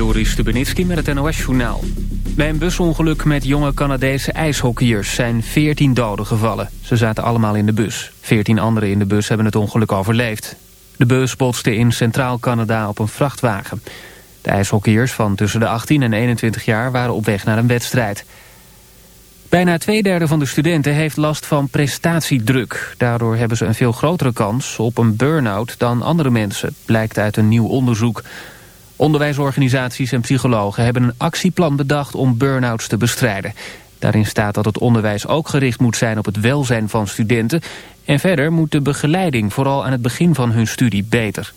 Joris Stubenitski met het NOS-journaal. Bij een busongeluk met jonge Canadese ijshockeyers zijn 14 doden gevallen. Ze zaten allemaal in de bus. 14 anderen in de bus hebben het ongeluk overleefd. De bus botste in Centraal Canada op een vrachtwagen. De ijshockeyers van tussen de 18 en 21 jaar waren op weg naar een wedstrijd. Bijna twee derde van de studenten heeft last van prestatiedruk. Daardoor hebben ze een veel grotere kans op een burn-out dan andere mensen, blijkt uit een nieuw onderzoek. Onderwijsorganisaties en psychologen hebben een actieplan bedacht om burn-outs te bestrijden. Daarin staat dat het onderwijs ook gericht moet zijn op het welzijn van studenten. En verder moet de begeleiding vooral aan het begin van hun studie beter.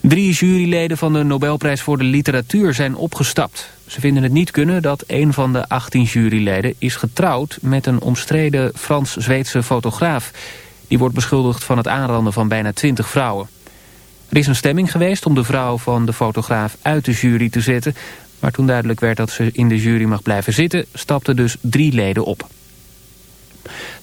Drie juryleden van de Nobelprijs voor de literatuur zijn opgestapt. Ze vinden het niet kunnen dat een van de 18 juryleden is getrouwd met een omstreden Frans-Zweedse fotograaf. Die wordt beschuldigd van het aanranden van bijna 20 vrouwen. Er is een stemming geweest om de vrouw van de fotograaf uit de jury te zetten. Maar toen duidelijk werd dat ze in de jury mag blijven zitten, stapten dus drie leden op.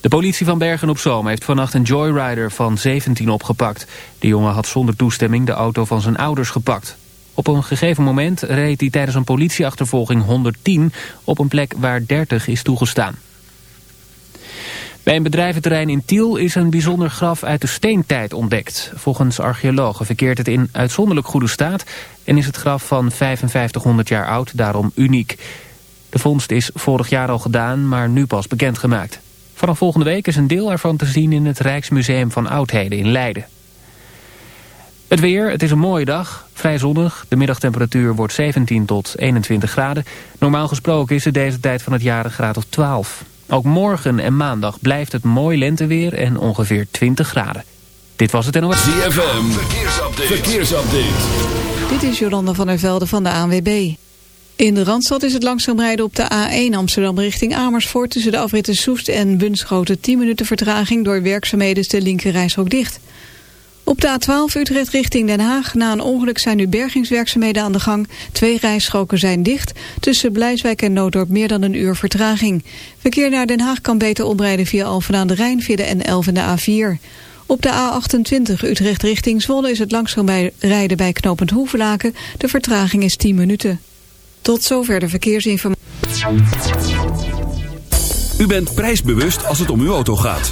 De politie van Bergen op Zoom heeft vannacht een joyrider van 17 opgepakt. De jongen had zonder toestemming de auto van zijn ouders gepakt. Op een gegeven moment reed hij tijdens een politieachtervolging 110 op een plek waar 30 is toegestaan. Bij een bedrijventerrein in Tiel is een bijzonder graf uit de steentijd ontdekt. Volgens archeologen verkeert het in uitzonderlijk goede staat... en is het graf van 5500 jaar oud daarom uniek. De vondst is vorig jaar al gedaan, maar nu pas bekendgemaakt. Vanaf volgende week is een deel ervan te zien in het Rijksmuseum van Oudheden in Leiden. Het weer, het is een mooie dag, vrij zonnig. De middagtemperatuur wordt 17 tot 21 graden. Normaal gesproken is het deze tijd van het jaar een graad of 12. Ook morgen en maandag blijft het mooi lenteweer en ongeveer 20 graden. Dit was het NOS. ZFM, verkeersupdate. verkeersupdate. Dit is Jolanda van der Velde van de ANWB. In de Randstad is het langzaam rijden op de A1 Amsterdam richting Amersfoort... tussen de afritten Soest en Bunschoten 10 minuten vertraging... door werkzaamheden is de linkerrijstrook dicht. Op de A12 Utrecht richting Den Haag. Na een ongeluk zijn nu bergingswerkzaamheden aan de gang. Twee rijstroken zijn dicht. Tussen Blijswijk en Nooddorp meer dan een uur vertraging. Verkeer naar Den Haag kan beter omrijden via Alphen aan de Rijn... via de N11 en de A4. Op de A28 Utrecht richting Zwolle is het langzaam rijden bij knooppunt Hoevelaken. De vertraging is 10 minuten. Tot zover de verkeersinformatie. U bent prijsbewust als het om uw auto gaat.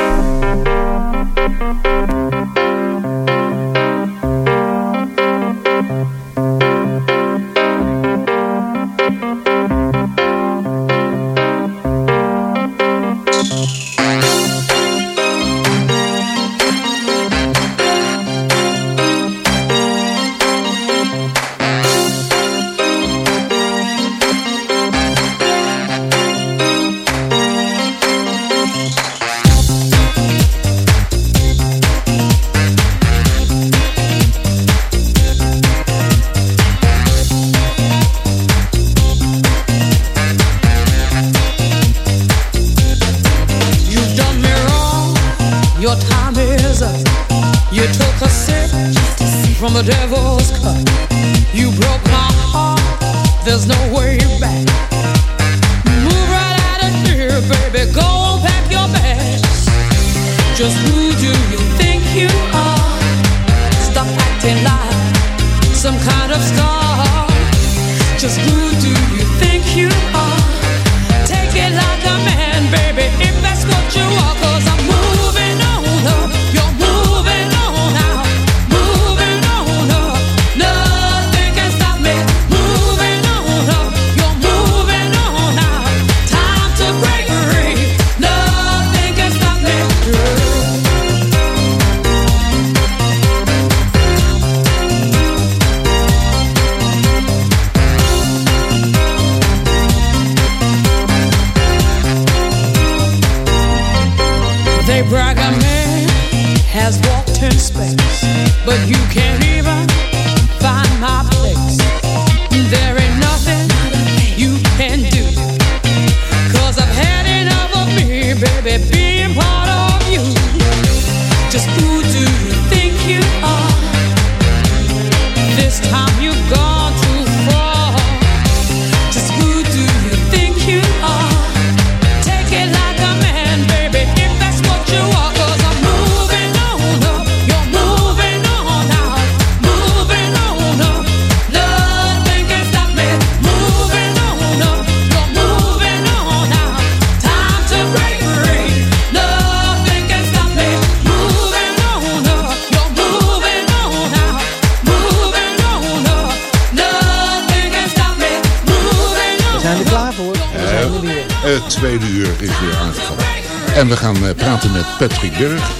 We gaan eh, praten met Patrick Berg,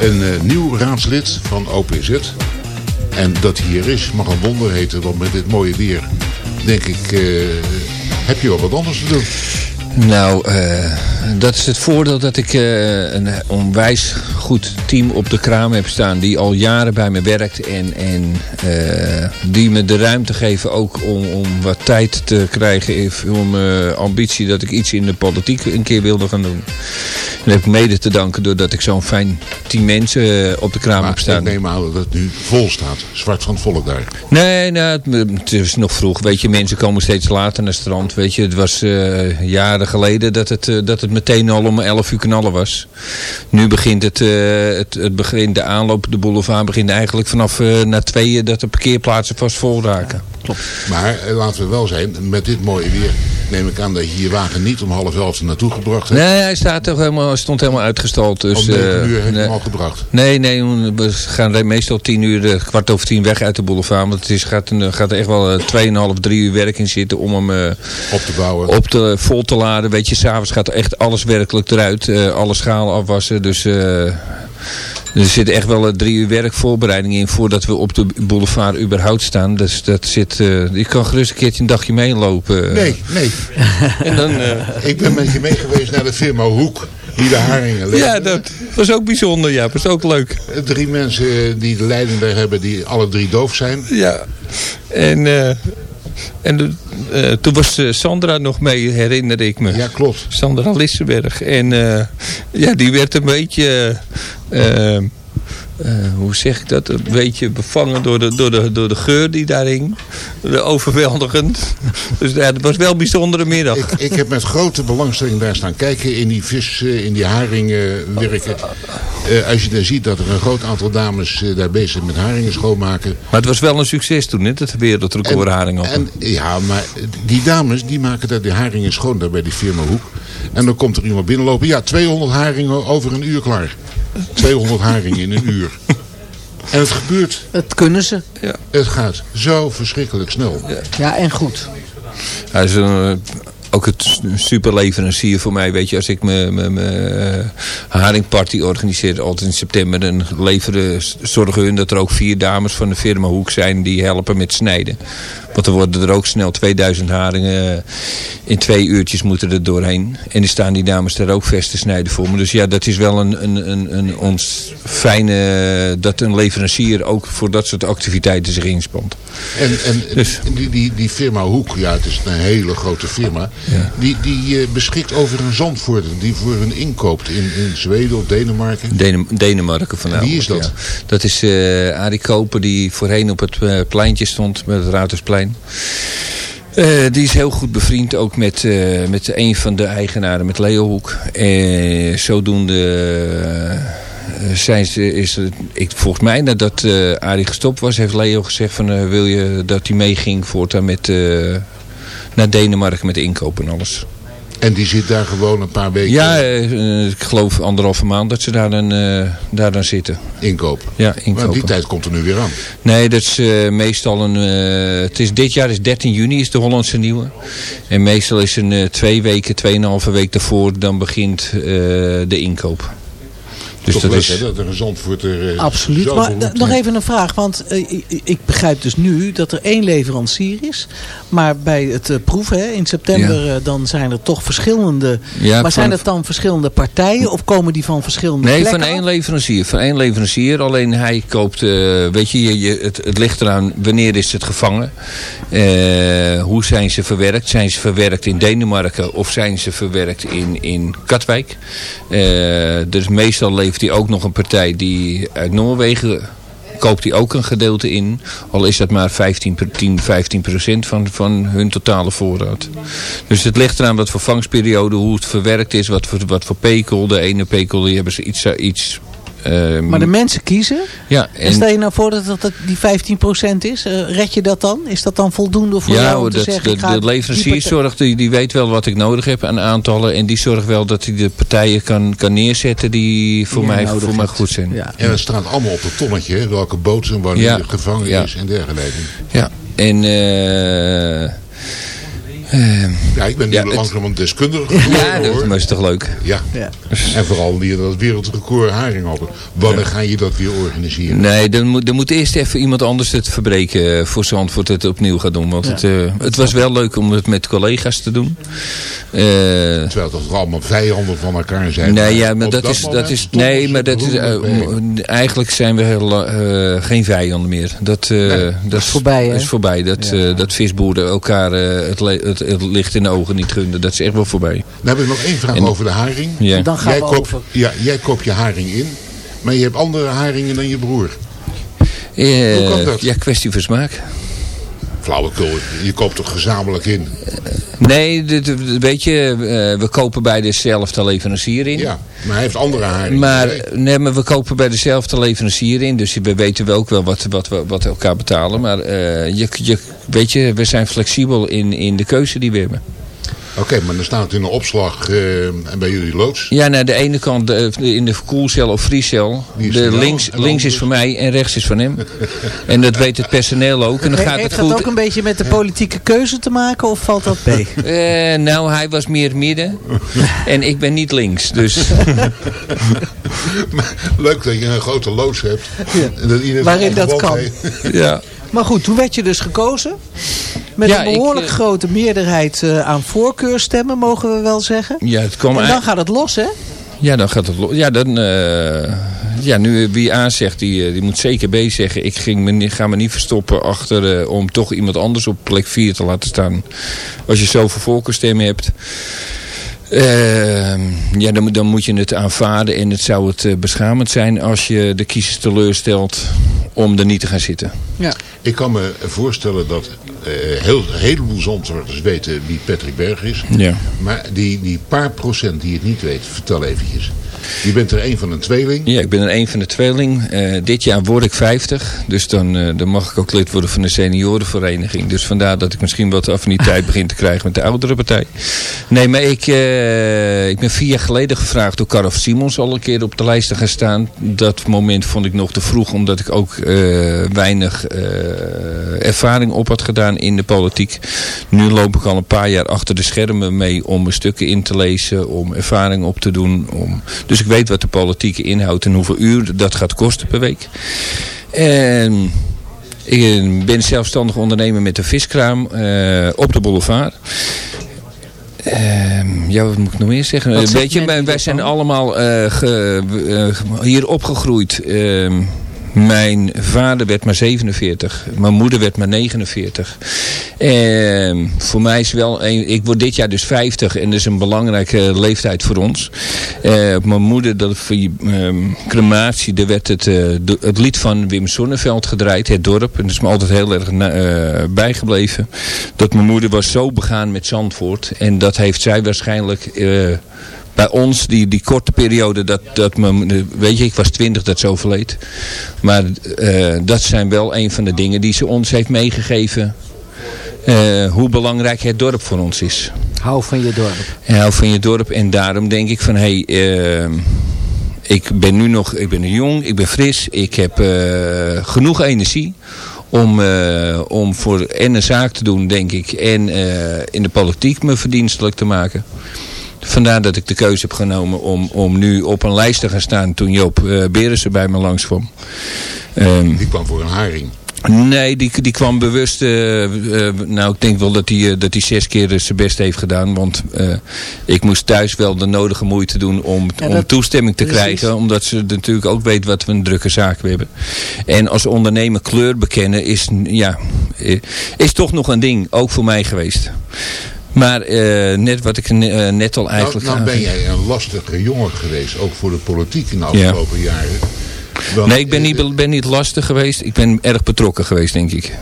een eh, nieuw raadslid van OPZ. En dat hij hier is mag een wonder heten, want met dit mooie weer, denk ik, eh, heb je wel wat anders te doen. Nou, dat is het voordeel dat ik een onwijs goed team op de kraam heb staan. Die al jaren bij me werkt. En, en die me de ruimte geven ook om, om wat tijd te krijgen. Om ambitie dat ik iets in de politiek een keer wilde gaan doen. Dat heb ik mede te danken doordat ik zo'n fijn team mensen eh, op de kraam heb Maar ik staan. neem aan dat het nu vol staat. Zwart van het volk daar. Nee, nou, het, het is nog vroeg. Weet je, mensen komen steeds later naar het strand. Weet je, het was eh, jaren geleden dat het, eh, dat het meteen al om 11 uur knallen was. Nu begint het, het, het begint, de aanloop, de boulevard begint eigenlijk vanaf na tweeën dat de parkeerplaatsen vast vol raken. Maar eh, laten we wel zijn, met dit mooie weer neem ik aan dat je je wagen niet om half elf er naartoe gebracht hebt. Nee, hij staat toch helemaal, stond helemaal uitgestald. Dus, om negen eh, uur heb je nee. hem al gebracht. Nee, nee, we gaan meestal tien uur, eh, kwart over tien weg uit de boulevard. Want het is, gaat, een, gaat er echt wel eh, 2,5, 3 uur werk in zitten om hem Op te bouwen. op te, vol te laden. Weet je, s'avonds gaat er echt alles werkelijk eruit. Alle schalen afwassen. Dus er zit echt wel een drie uur werkvoorbereiding in voordat we op de boulevard überhaupt staan. Dus dat zit, eh je kan gerust een keertje een dagje meelopen. Nee, nee. En dan, eh, Ik ben met je mee geweest naar de firma Hoek. Die de haringen levert. ja, dat was ook bijzonder. Ja, was ook leuk. Drie mensen eh, die de leiding daar hebben, die alle drie doof zijn. Ja. En, eh, en de- eh, toen was eh, Sandra nog mee, herinner ik me. Ja, klopt. Sandra Lissenberg. En eh, ja, die werd een beetje... eh, hoe zeg ik dat? Een beetje bevangen door de, door de, door de geur die daar hing. De overweldigend. Dus ja, het was wel een bijzondere middag. Ik, ik heb met grote belangstelling daar staan kijken in die vis, in die haringen werken. Eh, als je dan ziet dat er een groot aantal dames eh, daar bezig zijn met haringen schoonmaken. Maar het was wel een succes toen, hè? Dat wereldrecord haring op. En, ja, maar die dames die maken daar die haringen schoon daar bij die firma Hoek. En dan komt er iemand binnenlopen. Ja, 200 haringen over een uur klaar. 200 haringen in een uur. En het gebeurt. Het kunnen ze. Het gaat zo verschrikkelijk snel. Ja, en goed. Hij is een, ook het superleverancier voor mij. Weet je, als ik mijn eh, haringparty organiseer, altijd in september, dan leveren, zorgen hun dat er ook vier dames van de firma Hoek zijn die helpen met snijden. Want er worden er ook snel 2000 haringen in twee uurtjes moeten er doorheen. En die staan die dames daar ook vers te snijden voor me. Dus ja, dat is wel een, een, een, een ons fijne, dat een leverancier ook voor dat soort activiteiten zich inspant. En, en Dus- die, die, die firma Hoek, ja het is een hele grote firma. Die, die eh, beschikt over een zandvoort die voor hun inkoopt in, in Zweden of Denemarken. Denemarken vanavond. Wie is dat? Ja. Dat is eh Arie Koper die voorheen op het eh, pleintje stond met het Ruitersplein. Die is heel goed bevriend ook met, met een van de eigenaren, met Leo Hoek. En zodoende zijn ze, is het, ik, volgens mij nadat eh Arie gestopt was, heeft Leo gezegd van wil je dat hij meeging voortaan met, naar Denemarken met inkopen en alles. En die zit daar gewoon een paar weken Ja, eh, ik geloof anderhalve maand dat ze daar dan, eh, daar dan zitten. inkopen. Ja, Maar inkopen. die tijd komt er nu weer aan. Nee, dat is eh, meestal een... het is, dit jaar is 13 juni is de Hollandse Nieuwe. En meestal is een twee weken, tweeënhalve week daarvoor... dan begint de inkoop. Dus Toch dat leuk is... hè, dat er een eh, Absoluut. Maar nog even een vraag. Want eh, ik- ik begrijp dus nu dat er één leverancier is. Maar bij het eh, proeven hè, in september dan zijn er toch verschillende... Ja, maar zijn van- het dan verschillende partijen? Of komen die van verschillende Nee, plekken van één leverancier. Van één leverancier. Alleen hij koopt, eh, weet je, je, je- het, het ligt eraan wanneer is het gevangen. Eh, hoe zijn ze verwerkt? Zijn ze verwerkt in Denemarken of zijn ze verwerkt in, in Katwijk? Eh, dus meestal levert hij ook nog een partij die uit Noorwegen koopt hij ook een gedeelte in. Al is dat maar 15, per- 10, 15 procent van, van hun totale voorraad. Dus het ligt eraan wat voor vangstperiode, hoe het verwerkt is, wat voor, wat voor pekel. De ene pekel die hebben ze iets... iets ehm, Maar de mensen kiezen. ja, En stel je nou voor dat dat die 15% is. eh, red je dat dan? Is dat dan voldoende voor ja, jou om hoor, te dat, zeggen... de, ik ga de die die, die weet wel wat ik nodig heb aan aantallen. En die zorgt wel dat hij de partijen kan, kan neerzetten die voor, mij, voor mij goed zijn. Ja. En het staat allemaal op het tonnetje, hè, welke boot en wanneer Ja. gevangen Ja. is en dergelijke. Ja, en... eh, ehm, Ja, ik ben nu Ja, het- langzaam deskundige ja, geworden dat hoor. maar is toch leuk? Ja. Ja. En vooral die dat wereldrecord haring op. Wanneer ga je dat weer organiseren? Nee, dan moet, dan moet eerst even iemand anders het verbreken eh, voor Zandvoort het opnieuw gaan doen. Want het, eh, het was wel leuk om het met collega's te doen. Eh, Terwijl dat allemaal vijanden van elkaar zijn. nee, ja, maar dat, is, dat is, nee, maar dat is, eh, eigenlijk zijn we heel, eh, geen vijanden meer. Dat, eh, dat, is voorbij, hè? Is voorbij. Dat, Ja. eh, dat visboeren elkaar eh, het, le- het, het licht in de ogen niet gunden. Dat is echt wel voorbij. Dan heb ik nog één vraag En- over de haring. Ja. Dan gaan Jij we koopt, over. ja, jij koopt je haring in, maar je hebt andere haringen dan je broer. Eh, Hoe kan dat? Ja, kwestie van smaak. Flauwekul, je koopt toch gezamenlijk in? Nee, dit- weet je, eh, we kopen bij dezelfde leverancier in. Ja, maar hij heeft andere haringen. Maar, Nee. maar we kopen bij dezelfde leverancier in. Dus we weten wel ook wel wat, wat, we- wat we elkaar betalen. Maar eh, je, je, weet je, we zijn flexibel in, in de keuze die we hebben. Oké, maar dan staat het in een opslag eh, en bij jullie loods. Ja, naar de ene kant de, in de koelcel of vriescel. De links, de links is voor mij en rechts is van hem. en dat weet het personeel ook. En dan gaat heeft het dat goed. ook een beetje met de politieke keuze te maken of valt dat mee? Eh, nou, hij was meer midden. en ik ben niet links. Dus leuk dat je een grote loods hebt. En dat iedereen Waarin dat kan. heeft. ja. Maar goed, toen werd je dus gekozen. Met Ja, een behoorlijk ik, eh, grote meerderheid eh, aan voorkeurstemmen, mogen we wel zeggen. ja, het kwam En dan gaat het los, hè? Ja, dan gaat het los. Ja, dan, eh, ja, nu wie A zegt, die, die moet zeker B zeggen. Ik ging me, niet- ga me niet verstoppen achter om toch iemand anders op plek 4 te laten staan. Als je zoveel voorkeurstemmen hebt. eh, ja, dan, moet- dan moet je het aanvaarden. En het zou het beschamend zijn als je de kiezers teleurstelt om er niet te gaan zitten. Ja. Ik kan me voorstellen dat eh, heel, een heleboel zandvoorters weten wie Patrick Berg is. Ja. Maar die, die paar procent die het niet weet, vertel eventjes. Je bent er een van een tweeling. Ja, ik ben er een van de tweeling. Eh, dit jaar word ik 50. Dus dan, eh, dan mag ik ook lid worden van de seniorenvereniging. Dus vandaar dat ik misschien wat affiniteit begin te krijgen met de oudere partij. Nee, maar ik, eh, ik ben vier jaar geleden gevraagd door Karel Simons al een keer op de lijst te gaan staan. Dat moment vond ik nog te vroeg. Omdat ik ook weinig ervaring op had gedaan in de politiek. Nu loop ik al een paar jaar achter de schermen mee om mijn stukken in te lezen. Om ervaring op te doen. Om... Dus ik weet wat de politieke inhoudt en hoeveel uur dat gaat kosten per week. En ik ben zelfstandig ondernemer met een viskraam eh, op de boulevard. Ehm, ja, wat moet ik nog meer zeggen? Wat Eh, weet je, wij, zijn allemaal eh, ge- eh, hier opgegroeid. Mijn vader werd maar 47. Mijn moeder werd maar 49. Ehm, voor mij is wel... Ik word dit jaar dus 50. En dat is een belangrijke leeftijd voor ons. Eh, mijn moeder, dat, voor je, ehm, crematie, daar werd het, eh, het lied van Wim Sonneveld gedraaid. Het dorp. En dat is me altijd heel erg eh, bijgebleven. Dat mijn moeder was zo begaan met Zandvoort. En dat heeft zij waarschijnlijk... bij ons, die, die korte periode, dat, dat me, weet je, ik was twintig dat ze overleed. Maar eh, dat zijn wel een van de dingen die ze ons heeft meegegeven. eh, hoe belangrijk het dorp voor ons is. Hou van je dorp. En hou van je dorp. En daarom denk ik van, hé, hey, eh, ik ben nu nog, ik ben jong, ik ben fris. Ik heb genoeg energie om, om voor en een zaak te doen, denk ik. En in de politiek me verdienstelijk te maken. Vandaar dat ik de keuze heb genomen om, om nu op een lijst te gaan staan toen Joop uh, Berensen bij me langskwam. Um, Die kwam voor een haring. Nee, die, die kwam bewust. Uh, uh, nou, ik denk wel dat hij uh, dat hij zes keer zijn best heeft gedaan. Want ik moest thuis wel de nodige moeite doen om, ja, om toestemming te precies. krijgen. Omdat ze natuurlijk ook weet wat we een drukke zaak hebben. En als ondernemer kleur bekennen is, ja, is toch nog een ding. Ook voor mij geweest. Maar net wat ik net al eigenlijk... Nou, nou ben jij een lastige jongen geweest. Ook voor de politiek in de afgelopen ja. jaren. Want, nee, ik ben niet, ben niet lastig geweest. Ik ben erg betrokken geweest, denk ik.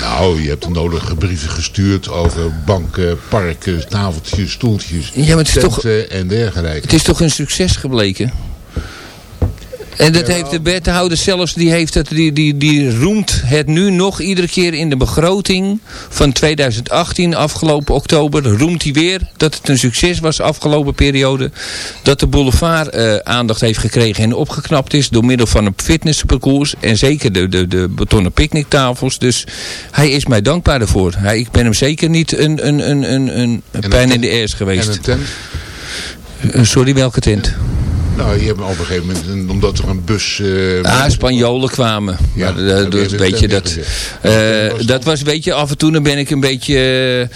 Nou, je hebt de nodige brieven gestuurd over banken, parken, tafeltjes, stoeltjes, ja, maar het is toch, en dergelijke. Het is toch een succes gebleken? En dat heeft de wethouder zelfs, die, heeft het, die, die, die roemt het nu nog iedere keer in de begroting van 2018, afgelopen oktober, roemt hij weer dat het een succes was afgelopen periode. Dat de boulevard uh, aandacht heeft gekregen en opgeknapt is door middel van een fitnessparcours en zeker de, de, de betonnen picknicktafels. Dus hij is mij dankbaar daarvoor. Hij, ik ben hem zeker niet een, een, een, een, een pijn in de eers geweest. En een tent? Uh, sorry, welke tent? Nou, je hebt op een gegeven moment, omdat er een bus... Uh, ah, Spanjolen kwamen. Ja, maar, uh, dat, weet je, dat, uh, dat was, weet je, af en toe dan ben ik een beetje...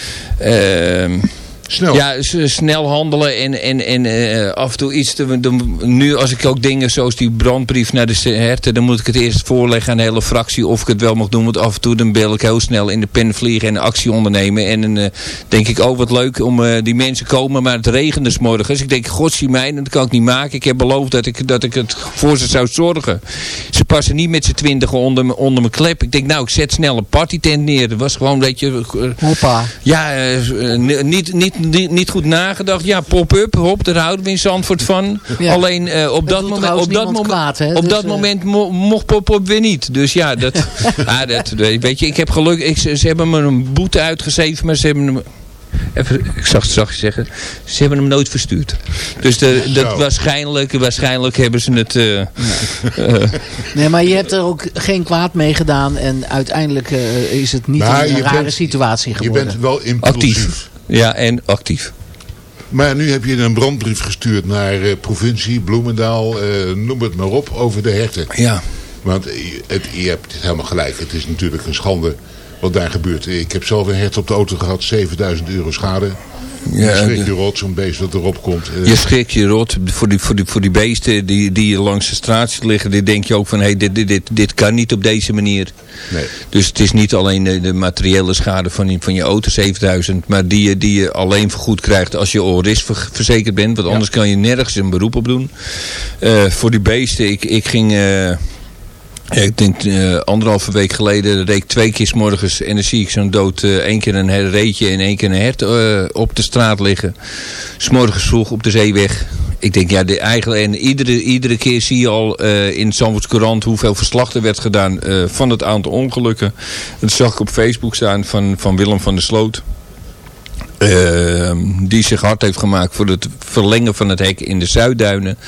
Snel. Ja, snel handelen en, en, en uh, af en toe iets te. Nu als ik ook dingen zoals die brandbrief naar de herten, dan moet ik het eerst voorleggen aan de hele fractie of ik het wel mag doen. Want af en toe dan bel ik heel snel in de pen vliegen en actie ondernemen. En dan uh, denk ik, oh wat leuk om uh, die mensen komen, maar het regende s morgens. Ik denk, god zie mij, dat kan ik niet maken. Ik heb beloofd dat ik, dat ik het voor ze zou zorgen. Ze passen niet met z'n twintigen onder, onder mijn klep. Ik denk, nou ik zet snel een partytent neer. Dat was gewoon, weet je... Hoppa. Ja, niet... niet niet, niet goed nagedacht. Ja, pop-up, hop, daar houden we in Zandvoort van. Ja. Alleen uh, op dat moment, op dat moment, kwaad, hè? op dus, dat uh... moment mo mocht pop-up weer niet. Dus ja, dat, ah, dat, weet je, ik heb geluk. Ik, ze, ze hebben me een boete uitgegeven, maar ze hebben. Even, ik zag het zachtjes zeggen. Ze hebben hem nooit verstuurd. Dus de, dat waarschijnlijk, waarschijnlijk hebben ze het... Uh, uh, nee, maar je hebt er ook geen kwaad mee gedaan. En uiteindelijk uh, is het niet maar een rare bent, situatie geworden. Je bent wel impulsief. Actief. Ja, en actief. Maar nu heb je een brandbrief gestuurd naar uh, provincie, Bloemendaal, uh, noem het maar op, over de herten. Ja. Want het, je hebt helemaal gelijk. Het is natuurlijk een schande wat daar gebeurt. Ik heb zelf een hert op de auto gehad, 7000 euro schade. Ja, je schrik je rot, zo'n beest dat erop komt. Je schrik je rot. Voor die, voor die, voor die beesten die, die langs de straat liggen, die denk je ook van, hé, hey, dit, dit, dit, dit kan niet op deze manier. Nee. Dus het is niet alleen de, de materiële schade van, je, van je auto, 7000, maar die, die je alleen vergoed krijgt als je ORIS ver, verzekerd bent. Want anders ja. kan je nergens een beroep op doen. Uh, voor die beesten, ik, ik ging... Uh, ik denk uh, anderhalve week geleden reed ik twee keer morgens en dan zie ik zo'n dood uh, één keer een reetje en één keer een hert uh, op de straat liggen. S morgens vroeg op de zeeweg. Ik denk ja, eigenlijk, en iedere, iedere keer zie je al in Zandvoorts Courant hoeveel verslag er werd gedaan van het aantal ongelukken. Dat zag ik op Facebook staan van, van Willem van der Sloot. die zich hard heeft gemaakt voor het verlengen van het hek in de Zuidduinen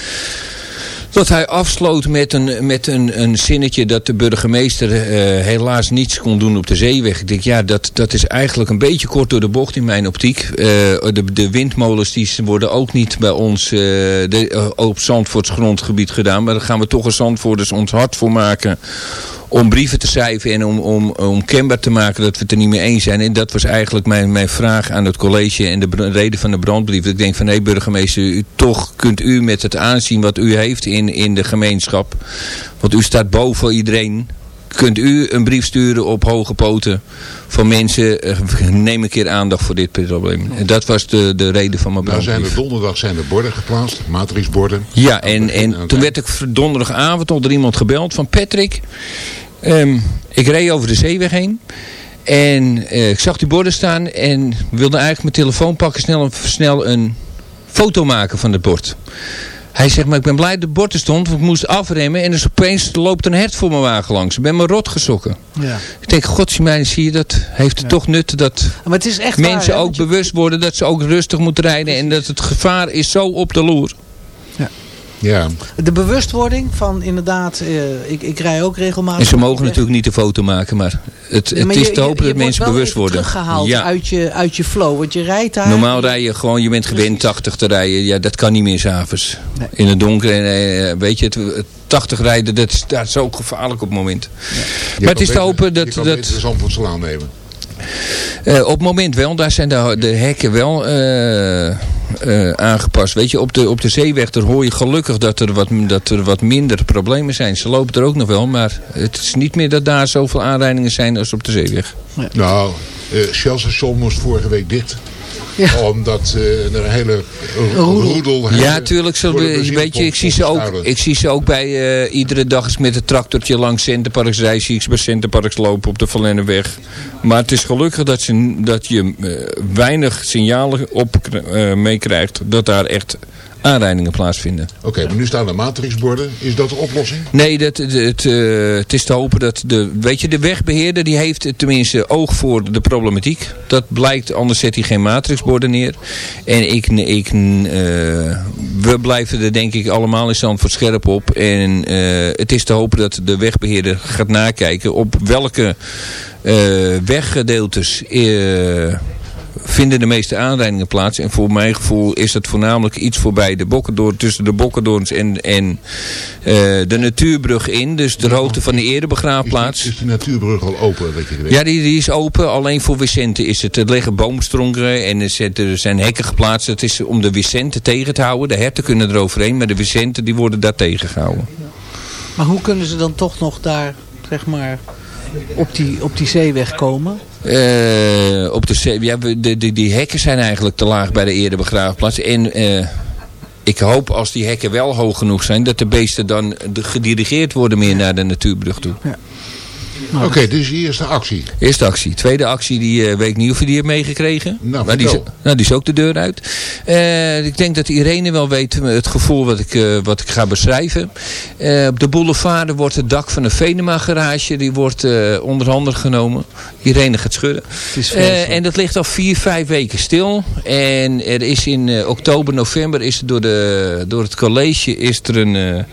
dat hij afsloot met een, met een, een zinnetje dat de burgemeester uh, helaas niets kon doen op de zeeweg. Ik denk, ja, dat, dat is eigenlijk een beetje kort door de bocht in mijn optiek. Uh, de, de windmolens die worden ook niet bij ons uh, de, op Zandvoorts grondgebied gedaan. Maar daar gaan we toch als Zandvoorters ons hard voor maken om brieven te schrijven en om, om, om kenbaar te maken dat we het er niet mee eens zijn. En dat was eigenlijk mijn, mijn vraag aan het college en de reden van de brandbrief. Ik denk van, hé burgemeester, u, toch kunt u met het aanzien wat u heeft in, in de gemeenschap. Want u staat boven iedereen. Kunt u een brief sturen op hoge poten van mensen, neem een keer aandacht voor dit probleem. Dat was de, de reden van mijn brandbrief. Nou zijn er donderdag zijn er borden geplaatst, matrixborden. Ja, en, en toen werd ik donderdagavond onder iemand gebeld van Patrick... Um, ik reed over de zeeweg heen. En uh, ik zag die borden staan en wilde eigenlijk mijn telefoon pakken. Snel, een, snel een foto maken van het bord. Hij zegt, maar ik ben blij dat het bord er stond. Want ik moest afremmen en dus opeens loopt een hert voor mijn wagen langs. Ik ben me rot gesokken. Ja. Ik denk, godsmijn, zie je dat? Heeft het ja. toch nut dat maar het is echt mensen waar, ook je... bewust worden dat ze ook rustig moeten rijden. En dat het gevaar is zo op de loer. Ja. De bewustwording van inderdaad, eh, ik, ik rij ook regelmatig. En ze mogen natuurlijk niet de foto maken, maar het, het maar is te hopen je dat mensen bewust worden. teruggehaald Ja. uit, je, uit je flow. Want je rijdt daar. Normaal rij je gewoon, je bent gewend 80 te rijden. Ja, dat kan niet meer s'avonds. In het donker. En, eh, weet je, het, het 80 rijden, dat is, dat is ook gevaarlijk op het moment. Maar het is te hopen dat... Je kan dat beter de nemen. Eh, op het moment wel, daar zijn de, de hekken wel eh, eh, aangepast. Weet je, op de, op de zeeweg daar hoor je gelukkig dat er, wat, dat er wat minder problemen zijn. Ze lopen er ook nog wel, maar het is niet meer dat daar zoveel aanrijdingen zijn als op de zeeweg. Nou, eh Shell station moest vorige week dicht. Omdat eh, er een hele ro- roedel. Ja, tuurlijk. Zo, benzinepomp ik zie ze ook, ik zie ze ook bij eh, iedere dag eens met het tractortje langs Centerparks rijden. Zie ik ze bij Centerparks lopen op de Verlennenweg. Maar het is gelukkig dat, ze, dat je eh, weinig signalen op eh, meekrijgt dat daar echt aanrijdingen plaatsvinden. Oké, maar nu staan er matrixborden. Is dat de oplossing? Nee, dat, het, het, eh, het is te hopen dat de, weet je, de wegbeheerder die heeft tenminste oog voor de problematiek. Dat blijkt, anders zet hij geen matrixborden neer. En ik, ik, eh, we blijven er denk ik allemaal in stand voor scherp op. En eh, het is te hopen dat de wegbeheerder gaat nakijken op welke eh, weggedeeltes... vinden de meeste aanrijdingen plaats. En voor mijn gevoel is dat voornamelijk iets voorbij de Bokkendoorn, tussen de Bokkendoorns en, en eh, de natuurbrug in. Dus de hoogte van de Erebegraafplaats. Is die natuurbrug al open, weet je? Ja, die, die is open. Alleen voor Vicente is het. Er liggen boomstronken en er er zijn hekken geplaatst. Het is om de Vicente tegen te houden. De herten kunnen er overheen, maar de Vicente die worden daar tegengehouden. Maar hoe kunnen ze dan toch nog daar, zeg maar, op die, op die zeeweg komen? Eh, op de, ja, de, de, die hekken zijn eigenlijk te laag bij de eerder begraafplaats. En eh, ik hoop als die hekken wel hoog genoeg zijn... dat de beesten dan gedirigeerd worden meer naar de natuurbrug toe. Oké, dit is je eerste actie. Eerste actie. Tweede actie, die eh, weet ik niet of je die hebt meegekregen. Nou, maar die is, nou, die is ook de deur uit. Eh, ik denk dat Irene wel weet eh, het gevoel wat ik, eh, wat ik ga beschrijven. Eh, op de boulevard wordt het dak van een Venema garage. Die wordt eh onder handen genomen. Irene gaat schudden. is Eh, en dat ligt al vier, vijf weken stil. En er is in eh, oktober, november is er door, de, door het college is er een...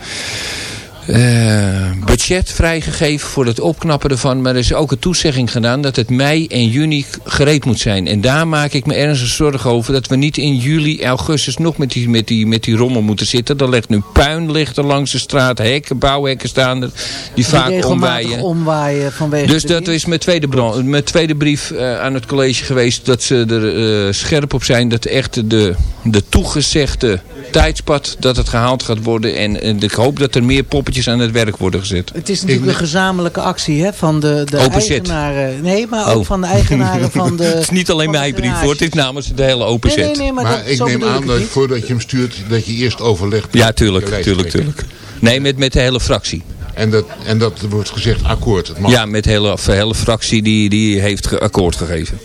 eh, budget vrijgegeven voor het opknappen ervan. Maar er is ook een toezegging gedaan dat het mei en juni gereed moet zijn. En daar maak ik me ernstig zorgen over. Dat we niet in juli, augustus nog met die, met die, met die rommel moeten zitten. Er ligt nu puin ligt er langs de straat. Hekken, bouwhekken staan er. Die vaak omwaaien. omwaaien vanwege Dus dat is mijn tweede, mijn tweede brief eh, aan het college geweest. Dat ze er eh, scherp op zijn. Dat echt de, de toegezegde tijdspad dat het gehaald gaat worden. En, en ik hoop dat er meer poppetjes aan het werk worden gezet. Het is natuurlijk een gezamenlijke actie hè, van de, de Open eigenaren. Nee, maar ook Oh. van de eigenaren van de... het is niet alleen mijn brief hoor. Het is namens de hele open Nee, nee, maar, Maar dat, ik neem aan ik dat voordat je hem stuurt, dat je eerst overlegt. met Ja, tuurlijk. de tuurlijk, tuurlijk. Nee, met, met de hele fractie. En dat, en dat wordt gezegd akkoord. Het mag. Ja, met de hele, hele fractie die, die heeft ge- akkoord gegeven.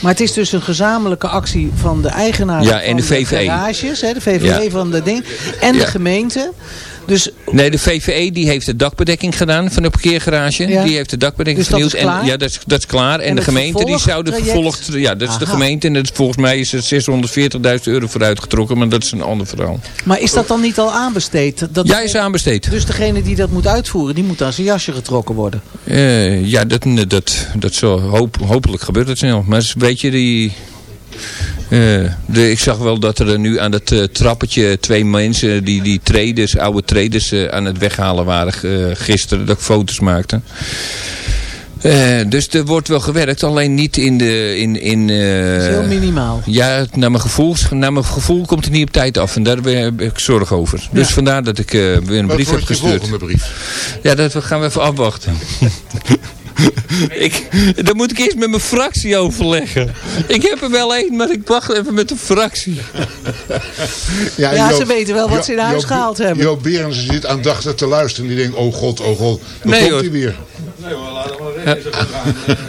Maar het is dus een gezamenlijke actie van de eigenaren Ja, en van de VVE. garages. Hè, de VVE Ja. van de ding. En de gemeente. Dus Nee, de VVE die heeft de dakbedekking gedaan van de parkeergarage. Ja. Die heeft de dakbedekking Dus dat vernieuwd. En, ja, dat is, dat is klaar. En, En de het gemeente die zou de vervolg... Ja, dat is de gemeente. En dat, is- volgens mij is er 640.000 euro voor uitgetrokken. Maar dat is een ander verhaal. Maar is dat dan niet al aanbesteed? Dat Ja, is aanbesteed. Dus degene die dat moet uitvoeren, die moet aan zijn jasje getrokken worden. Eh, ja, dat, dat, dat zal hoop, hopelijk gebeurt het snel. Maar weet je, die... eh, de, ik zag wel dat er nu aan het eh, trappetje twee mensen, die, die traders, oude traders, eh, aan het weghalen waren eh, gisteren, dat ik foto's maakte. Eh, dus er wordt wel gewerkt, alleen niet in de... In, in, eh, heel minimaal. ja, naar mijn, gevoel, naar mijn gevoel komt het niet op tijd af. En daar heb ik zorg over. Dus vandaar dat ik eh, weer een Wat brief heb wordt je gestuurd. volgende brief? Ja, dat gaan we even afwachten. ik, dan moet ik eerst met mijn fractie overleggen. Ik heb er wel één, maar ik wacht even met de fractie. Ja, Joop- ze weten wel wat Jo- ze in huis Joop- gehaald hebben. Joop Berendsen zit aandachtig te luisteren. Die denkt, oh god, oh god. Dan Nee, komt hoor. weer.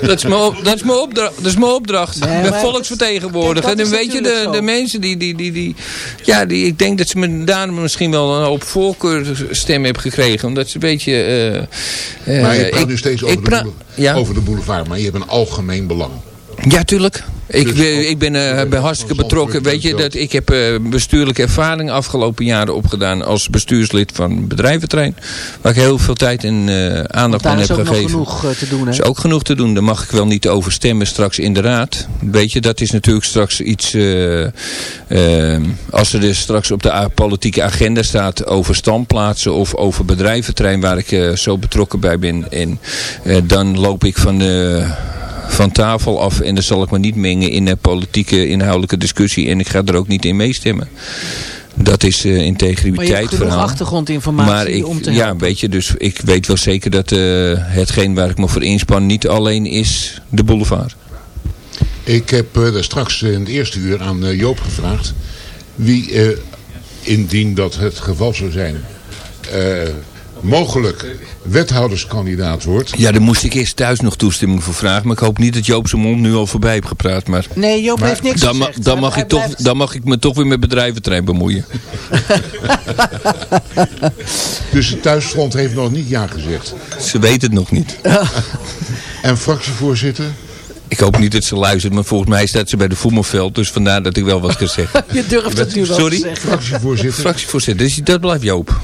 Dat is mijn, op- dat is mijn, opdracht, dat is mijn opdracht. Nee, ik ben volksvertegenwoordiger. En dan weet je, de, de mensen die, die, die, die... Ja, die, ik denk dat ze me daar misschien wel een hoop voorkeurstem hebben gekregen. Omdat ze een beetje... eh, eh, Maar je praat ik- nu steeds ik over de, pra- boule- ja. over de boulevard. Maar je hebt een algemeen belang. Ja, tuurlijk. Ik, Dus ben- ook- ik ben, eh, ook ben hartstikke betrokken. Weet je, dat ik heb eh, bestuurlijke ervaring afgelopen jaren opgedaan als bestuurslid van bedrijventrein. Waar ik heel veel tijd en eh, aandacht Daar aan is heb ook nog gegeven. genoeg eh, te doen. Hè? is ook genoeg te doen. Daar mag ik wel niet over stemmen straks in de raad. Weet je, dat is natuurlijk straks iets... als er dus straks op de politieke agenda staat over standplaatsen of over bedrijventrein waar ik eh, zo betrokken bij ben. En eh, dan loop ik van de van tafel af en dan zal ik me niet mengen in de politieke inhoudelijke discussie en ik ga er ook niet in meestemmen. Dat is eh maar je hebt integriteit verhaal. achtergrondinformatie Maar ik, om te ja, helpen. weet je, dus ik weet wel zeker dat eh, hetgeen waar ik me voor inspan niet alleen is de boulevard. Ik heb eh, daar straks in het eerste uur aan eh, Joop gevraagd. Wie, eh, indien dat het geval zou zijn, eh, mogelijk wethouderskandidaat wordt. Ja, daar moest ik eerst thuis nog toestemming voor vragen. Maar ik hoop niet dat Joop zijn mond nu al voorbij heeft gepraat. Maar Nee, Joop heeft niks dan, ma- gezegd. dan, mag ik toch, blijft- dan mag ik me toch weer met bedrijventrein bemoeien. Dus het thuisfront heeft nog niet ja gezegd. Ze weten het nog niet. En fractievoorzitter? Ik hoop niet dat ze luistert, maar volgens mij staat ze bij de voetbalveld. Dus vandaar dat ik wel wat kan zeggen. Je durft het nu wel Sorry? te zeggen. Fractievoorzitter? Fractievoorzitter, dus dat blijft Joop.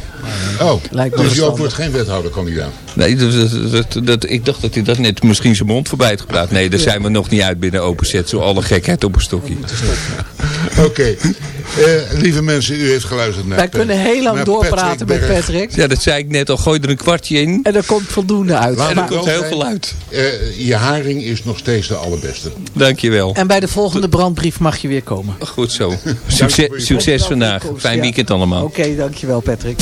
Oh, Lijkt me dus Joop wordt geen wethouderkandidaat. Nee, dat, dat, dat, dat- ik dacht dat hij dat net misschien zijn mond voorbij had gepraat. Nee, daar zijn we nog niet uit binnen Openzet. Zo alle gekheid op een stokje. Oké. Eh, lieve mensen, u heeft geluisterd naar Wij kunnen heel lang doorpraten met. Patrick. Ja, dat zei ik net al. Gooi er een kwartje in. En er komt voldoende uit. Laat En er komt heel veel uit. Eh, je haring is nog steeds de allerbeste. Dankjewel. en bij de volgende brandbrief mag je weer komen. Goed zo. Succes, succes vandaag. Fijn weekend allemaal. Oké, dankjewel Patrick.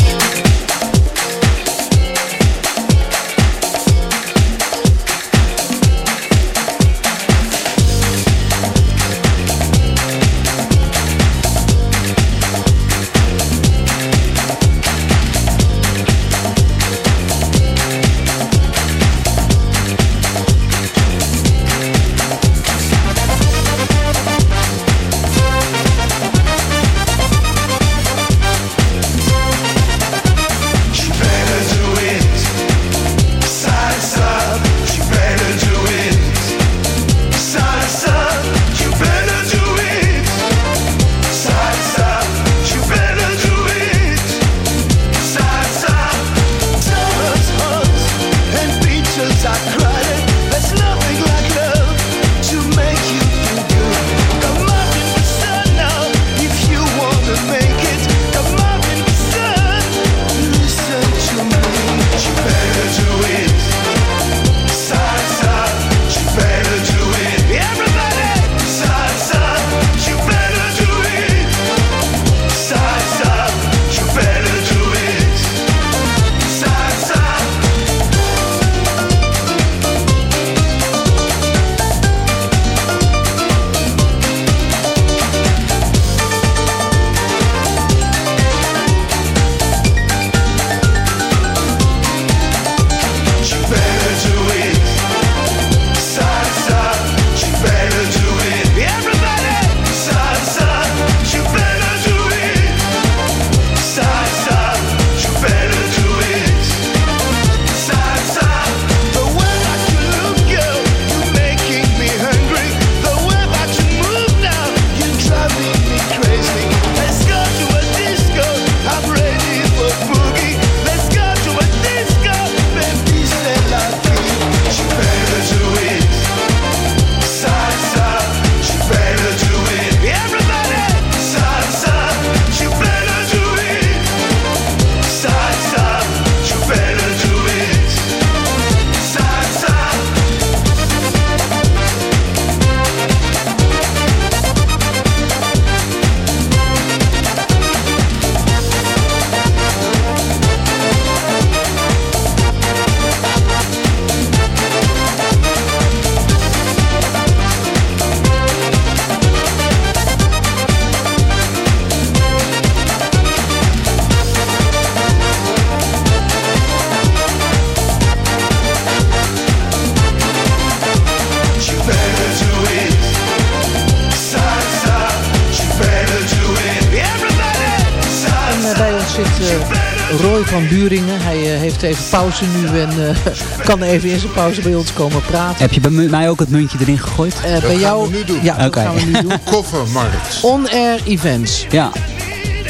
Heeft even pauze nu en eh, kan even in zijn pauze bij ons komen praten. Heb je bij mij ook het muntje erin gegooid? Eh, Dat bij gaan jou, we nu doen. Ja, dat Oké. gaan we nu doen. Koffermarkt. On-air events. Ja.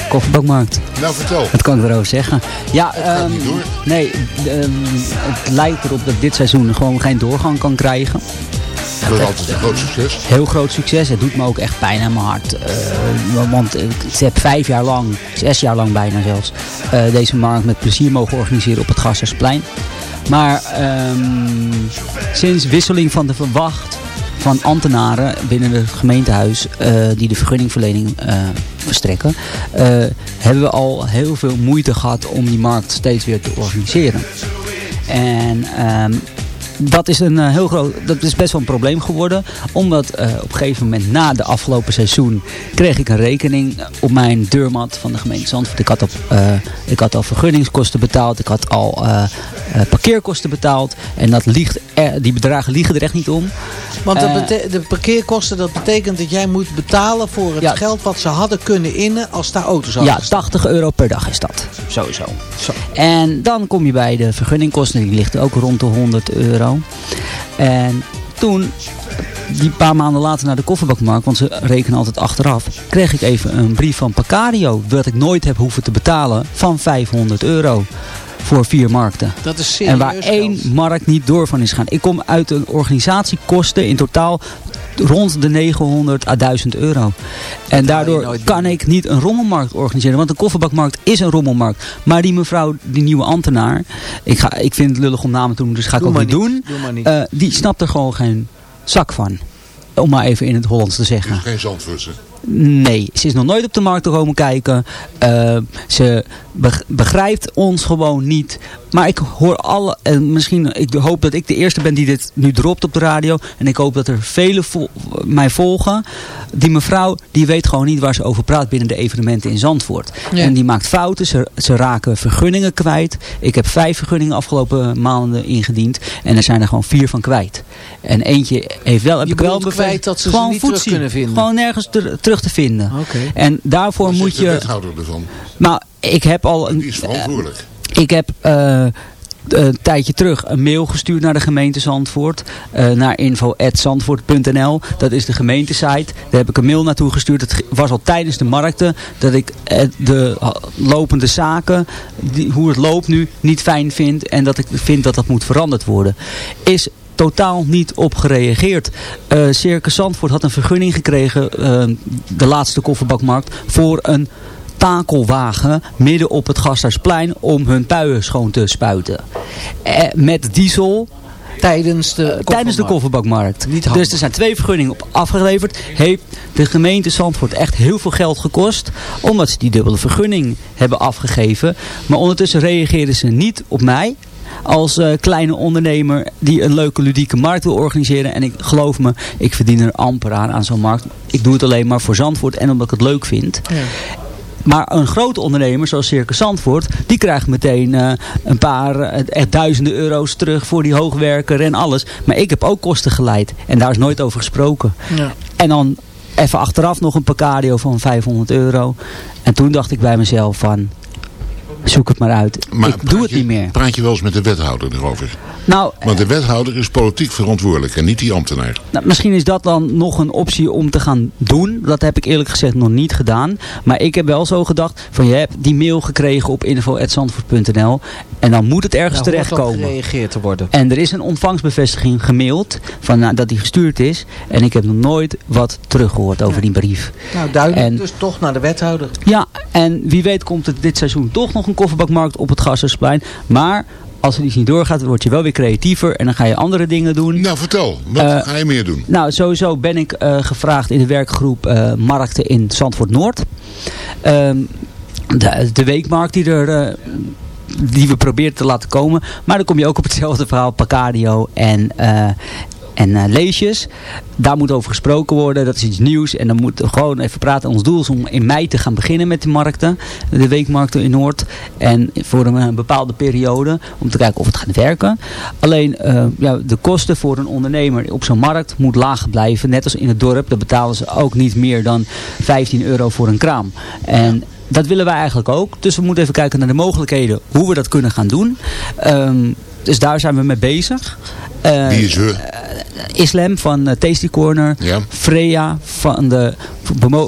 Kofferbakmarkt. Nou, vertel. Wat kan ik erover zeggen? Ja, ehm, door. nee, ehm, het lijkt erop dat dit seizoen gewoon geen doorgang kan krijgen. Dat altijd een groot succes. Heel groot succes. Het doet me ook echt pijn aan mijn hart. Eh, want ik heb vijf jaar lang, zes jaar lang bijna zelfs, eh, deze markt met plezier mogen organiseren op het Gassersplein. Maar ehm, sinds wisseling van de verwacht van ambtenaren binnen het gemeentehuis eh, die de vergunningverlening eh, verstrekken, eh, hebben we al heel veel moeite gehad om die markt steeds weer te organiseren. En ehm, dat is, een eh, heel groot, dat is best wel een probleem geworden. Omdat eh, op een gegeven moment na de afgelopen seizoen kreeg ik een rekening op mijn deurmat van de gemeente Zandvoort. Ik had, op, eh, ik had al vergunningskosten betaald. Ik had al parkeerkosten betaald. En dat liegt er- die bedragen liegen er echt niet om. Want dat Eh, de parkeerkosten, dat betekent dat jij moet betalen voor het Ja. geld wat ze hadden kunnen innen als daar auto's hadden Ja, 80 euro per dag is dat. Sowieso. En dan kom je bij de vergunningkosten. Die ligt ook rond de 100 euro. En toen, die paar maanden later naar de kofferbakmarkt, want ze rekenen altijd achteraf, kreeg ik even een brief van Pacario, dat ik nooit heb hoeven te betalen, van 500 euro. Voor vier markten. Dat is serieus En waar geld. één markt niet door van is gaan. Ik kom uit een organisatiekosten in totaal rond de 900 à 1000 euro. En daardoor kan ik niet een rommelmarkt organiseren. Want een kofferbakmarkt is een rommelmarkt. Maar die mevrouw, die nieuwe ambtenaar. Ik, ga, ik vind het lullig om namen te noemen, dus ga ik Doe ook niet doen. niet. Doe maar niet. Eh, die snapt er gewoon geen zak van. Om maar even in het Hollands te zeggen. Dus geen Zandvoortse. Nee, ze is nog nooit op de markt komen kijken. Eh, ze beg- begrijpt ons gewoon niet. Maar ik hoor alle, en misschien, ik hoop dat ik de eerste ben die dit nu dropt op de radio. En ik hoop dat er velen mij volgen. Die mevrouw, die weet gewoon niet waar ze over praat binnen de evenementen in Zandvoort. Ja. En die maakt fouten, ze, ze raken vergunningen kwijt. Ik heb vijf vergunningen afgelopen maanden ingediend. En er zijn er gewoon vier van kwijt. En eentje heeft wel, heb Je ik wel kwijt dat ze ze gewoon niet terug kunnen vinden? Gewoon nergens ter- terug te vinden. Oké. En daarvoor Wat moet zegt de je... wethouder ervan? Nou, ik heb al Die een, is verantwoordelijk. ik heb eh, een tijdje terug een mail gestuurd naar de gemeente Zandvoort. eh, naar info.zandvoort.nl. Dat is de gemeentesite. Daar heb ik een mail naartoe gestuurd. Het was al tijdens de markten. Dat ik eh, de lopende zaken, die, hoe het loopt nu, niet fijn vind. En dat ik vind dat dat moet veranderd worden. Is totaal niet op gereageerd. Eh Circus Zandvoort had een vergunning gekregen, eh, de laatste kofferbakmarkt, voor een takelwagen midden op het Gasthuisplein om hun puien schoon te spuiten. Eh, met diesel Tijdens de tijdens de kofferbakmarkt. Dus er zijn twee vergunningen op afgeleverd. Heeft de gemeente Zandvoort echt heel veel geld gekost. Omdat ze die dubbele vergunning hebben afgegeven. Maar ondertussen reageerden ze niet op mij. Als eh, kleine ondernemer die een leuke ludieke markt wil organiseren. En ik geloof me, ik verdien er amper aan aan zo'n markt. Ik doe het alleen maar voor Zandvoort en omdat ik het leuk vind. Maar een grote ondernemer zoals Circus Zandvoort, die krijgt meteen eh, een paar, eh, echt duizenden euro's terug voor die hoogwerker en alles. Maar ik heb ook kosten geleid en daar is nooit over gesproken. Ja. En dan even achteraf nog een Pacadio van 500 euro. En toen dacht ik bij mezelf van, zoek het maar uit. Maar ik doe het je- niet meer. Praat je wel eens met de wethouder erover? Nou, Want de wethouder is politiek verantwoordelijk en niet die ambtenaar. Nou, misschien is dat dan nog een optie om te gaan doen. Dat heb ik eerlijk gezegd nog niet gedaan. Maar ik heb wel zo gedacht van je hebt die mail gekregen op info.zandvoort.nl en dan moet het ergens terechtkomen. gereageerd te worden. En er is een ontvangstbevestiging gemaild van, nou, dat die gestuurd is. En ik heb nog nooit wat teruggehoord over die brief. Nou, duidelijk. En- dus toch naar de wethouder. Ja, en wie weet komt het dit seizoen toch nog een kofferbakmarkt op het Gassersplein. Maar als het iets niet doorgaat, word je wel weer creatiever en dan ga je andere dingen doen. Nou, vertel. Wat Eh, ga je meer doen? Nou, sowieso ben ik eh, gevraagd in de werkgroep eh, Markten in Zandvoort Noord. Ehm, de, de weekmarkt die, er, die we proberen te laten komen. Maar dan kom je ook op hetzelfde verhaal, Pacadio en, en eh, leesjes. Daar moet over gesproken worden, dat is iets nieuws. En dan moeten we gewoon even praten. Ons doel is om in mei te gaan beginnen met de markten. De weekmarkten in Noord. En voor een, bepaalde periode. Om te kijken of het gaat werken. Alleen eh, ja, de kosten voor een ondernemer op zo'n markt moet laag blijven. Net als in het dorp. Daar betalen ze ook niet meer dan 15 euro voor een kraam. En dat willen wij eigenlijk ook. Dus we moeten even kijken naar de mogelijkheden hoe we dat kunnen gaan doen. Ehm, dus daar zijn we mee bezig. Eh, Wie is we? Islam van eh, Tasty Corner. Ja. Freya van de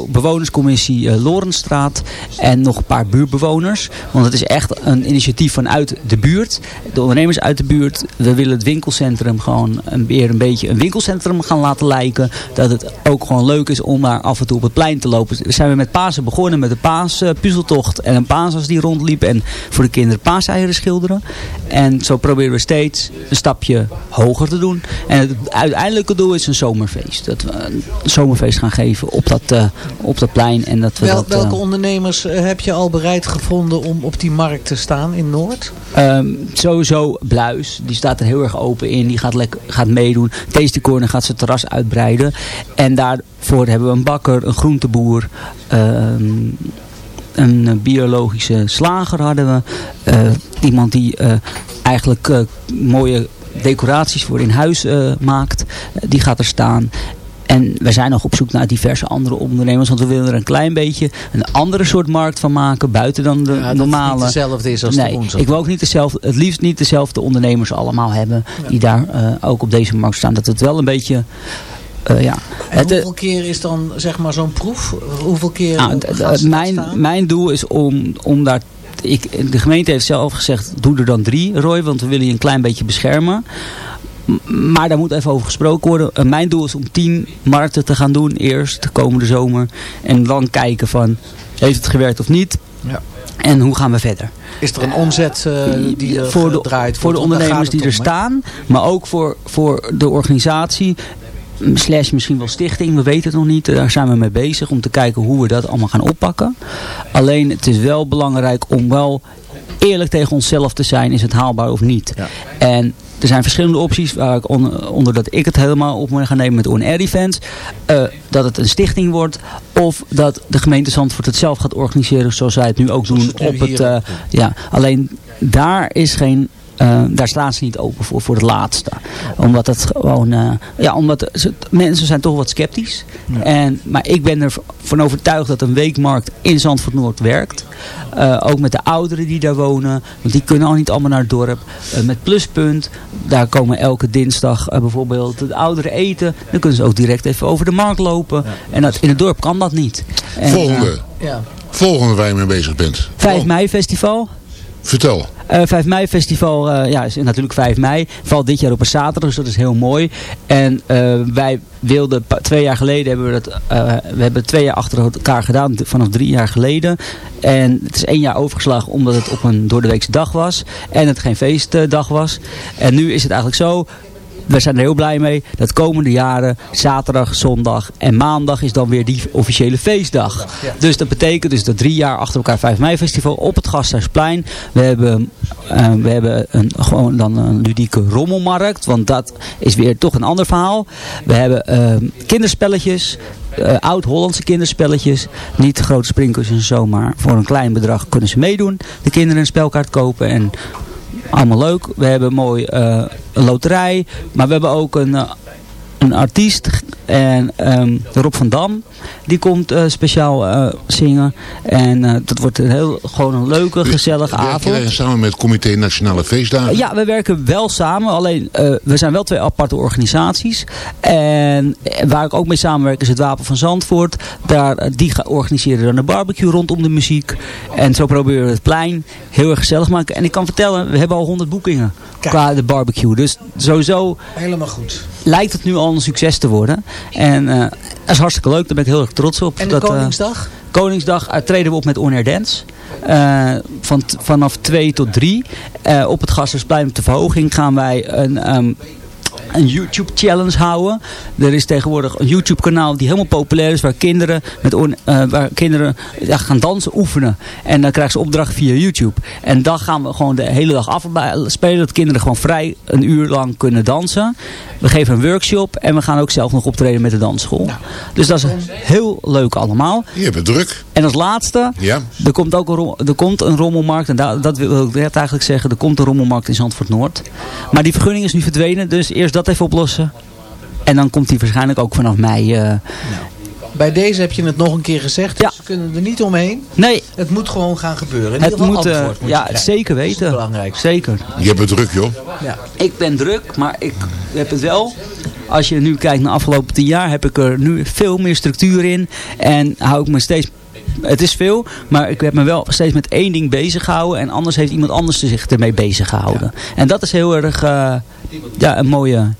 bewonerscommissie eh, Lorenstraat. En nog een paar buurtbewoners. Want het is echt een initiatief vanuit de buurt. De ondernemers uit de buurt. We willen het winkelcentrum gewoon een, weer een beetje een winkelcentrum gaan laten lijken. Dat het ook gewoon leuk is om daar af en toe op het plein te lopen. We zijn we met Pasen begonnen met de paas eh, puzzeltocht. En een paasas die rondliep. En voor de kinderen paaseieren schilderen. En zo proberen we steeds een stapje hoger te doen. En het uiteindelijke doel is een zomerfeest. Dat we een zomerfeest gaan geven op dat, eh, op dat plein. En dat we Wel, dat, eh, welke ondernemers eh, heb je al bereid gevonden om op die markt te staan in Noord? Ehm, sowieso Bluis, die staat er heel erg open in. Die gaat, lekker, gaat meedoen. Tasty Corner gaat zijn terras uitbreiden. En daarvoor hebben we een bakker, een groenteboer... ehm, een biologische slager hadden we. Iemand die eigenlijk eh, mooie decoraties voor in huis eh, maakt. Eh, die gaat er staan. En we zijn nog op zoek naar diverse andere ondernemers. Want we willen er een klein beetje een andere soort markt van maken. Buiten dan de Ja, dat het normale. niet dezelfde is als nee, de onze. ik wil ook niet dezelfde, het liefst niet dezelfde ondernemers allemaal hebben. Die daar ook op deze markt staan. Dat het wel een beetje... ja. En Het, hoeveel keer is dan zeg maar zo'n proef? Hoeveel keer nou, mijn, mijn doel is om, om daar... Ik, de gemeente heeft zelf gezegd, doe er dan drie, Roy. Want we willen je een klein beetje beschermen. Maar daar moet even over gesproken worden. En mijn doel is om tien markten te gaan doen eerst, de komende zomer. En dan kijken van, heeft het gewerkt of niet? Ja. En hoe gaan we verder? Is er een omzet eh, die er voor de, gedraaid voor de ondernemers die er staan, maar ook voor, voor de organisatie. Slash misschien wel stichting, we weten het nog niet. Daar zijn we mee bezig om te kijken hoe we dat allemaal gaan oppakken. Alleen het is wel belangrijk om wel eerlijk tegen onszelf te zijn. Is het haalbaar of niet? En er zijn verschillende opties waar ik on- onder dat ik het helemaal op moet gaan nemen met ONR Events. Eh, dat het een stichting wordt. Of dat de gemeente Zandvoort het zelf gaat organiseren zoals zij het nu ook doen. Op het, eh, ja, alleen daar is geen... eh, daar staan ze niet open voor, voor het laatste. Omdat het gewoon... eh, ja, omdat ze- mensen zijn toch wat sceptisch. En, maar ik ben ervan overtuigd dat een weekmarkt in Zandvoort Noord werkt. Eh, ook met de ouderen die daar wonen. Want die kunnen al niet allemaal naar het dorp. Met Pluspunt. Daar komen elke dinsdag bijvoorbeeld de ouderen eten. Dan kunnen ze ook direct even over de markt lopen. En dat, in het dorp kan dat niet. En, Volgende. Ja. Volgende waar je mee bezig bent. 5 mei festival. Vertel. Eh 5 mei festival eh, ja, is natuurlijk 5 mei. Valt dit jaar op een zaterdag, dus dat is heel mooi. En eh, wij wilden, twee jaar geleden hebben we dat, we hebben twee jaar achter elkaar gedaan, vanaf drie jaar geleden. En het is één jaar overgeslagen omdat het op een doordeweekse dag was. En het geen feestdag was. En nu is het eigenlijk zo, we zijn er heel blij mee. Dat komende jaren, zaterdag, zondag en maandag is dan weer die officiële feestdag. Dus dat betekent dus dat drie jaar achter elkaar 5 mei festival op het Gasthuisplein. We hebben, eh, we hebben een, gewoon dan een ludieke rommelmarkt. Want dat is weer toch een ander verhaal. We hebben eh, kinderspelletjes. eh, Oud-Hollandse kinderspelletjes. Niet grote sprinklers en zo, maar voor een klein bedrag kunnen ze meedoen. De kinderen een spelkaart kopen en allemaal leuk. We hebben eh, een loterij. Maar we hebben ook een, eh, een artiest. En ehm, Rob van Dam. Die komt eh, speciaal eh, zingen. En eh, dat wordt een heel, gewoon een leuke, gezellige avond. jij samen met het Comité Nationale Feestdagen? Ja, we werken wel samen. Alleen, eh, we zijn wel twee aparte organisaties. En waar ik ook mee samenwerk is het Wapen van Zandvoort. Daar, die gaan organiseren dan een barbecue rondom de muziek. En zo proberen we het plein heel erg gezellig te maken. En ik kan vertellen, we hebben al 100 boekingen qua de barbecue. Dus sowieso Helemaal goed. lijkt het nu al een succes te worden. En eh, dat is hartstikke leuk. Daar ben ik heel erg trots op. En de dat, eh, Koningsdag? Koningsdag eh, treden we op met On Air Dance. Van, vanaf 2 tot 3. Eh, op het Gasthuisplein op de verhoging gaan wij een... ehm, een YouTube challenge houden. Er is tegenwoordig een YouTube kanaal die helemaal populair is. Waar kinderen, met on- eh, waar kinderen ja, gaan dansen, oefenen. En dan krijgen ze opdrachten via YouTube. En dan gaan we gewoon de hele dag afspelen. Dat kinderen gewoon vrij een uur lang kunnen dansen. We geven een workshop. En we gaan ook zelf nog optreden met de dansschool. Dus dat is heel leuk allemaal. Je hebt het druk. En als laatste, Ja. er komt ook een, er komt een rommelmarkt. En da- dat wil ik net eigenlijk zeggen. Er komt een rommelmarkt in Zandvoort Noord. Maar die vergunning is nu verdwenen. Dus eerst dat even oplossen. En dan komt die waarschijnlijk ook vanaf mei. eh, bij deze heb je het nog een keer gezegd. Dus we kunnen er niet omheen. Nee. Het moet gewoon gaan gebeuren. In Het ieder geval moet, eh, antwoord moet je ja, krijgen. zeker Dat is weten. belangrijkste. Zeker. Je hebt het druk, joh. Ja. Ik ben druk, maar ik heb het wel. Als je nu kijkt naar de afgelopen tien jaar, heb ik er nu veel meer structuur in. En hou ik me steeds... Het is veel, maar ik heb me wel steeds met één ding bezig gehouden. En anders heeft iemand anders zich ermee bezig gehouden. En dat is heel erg eh, ja, een mooie,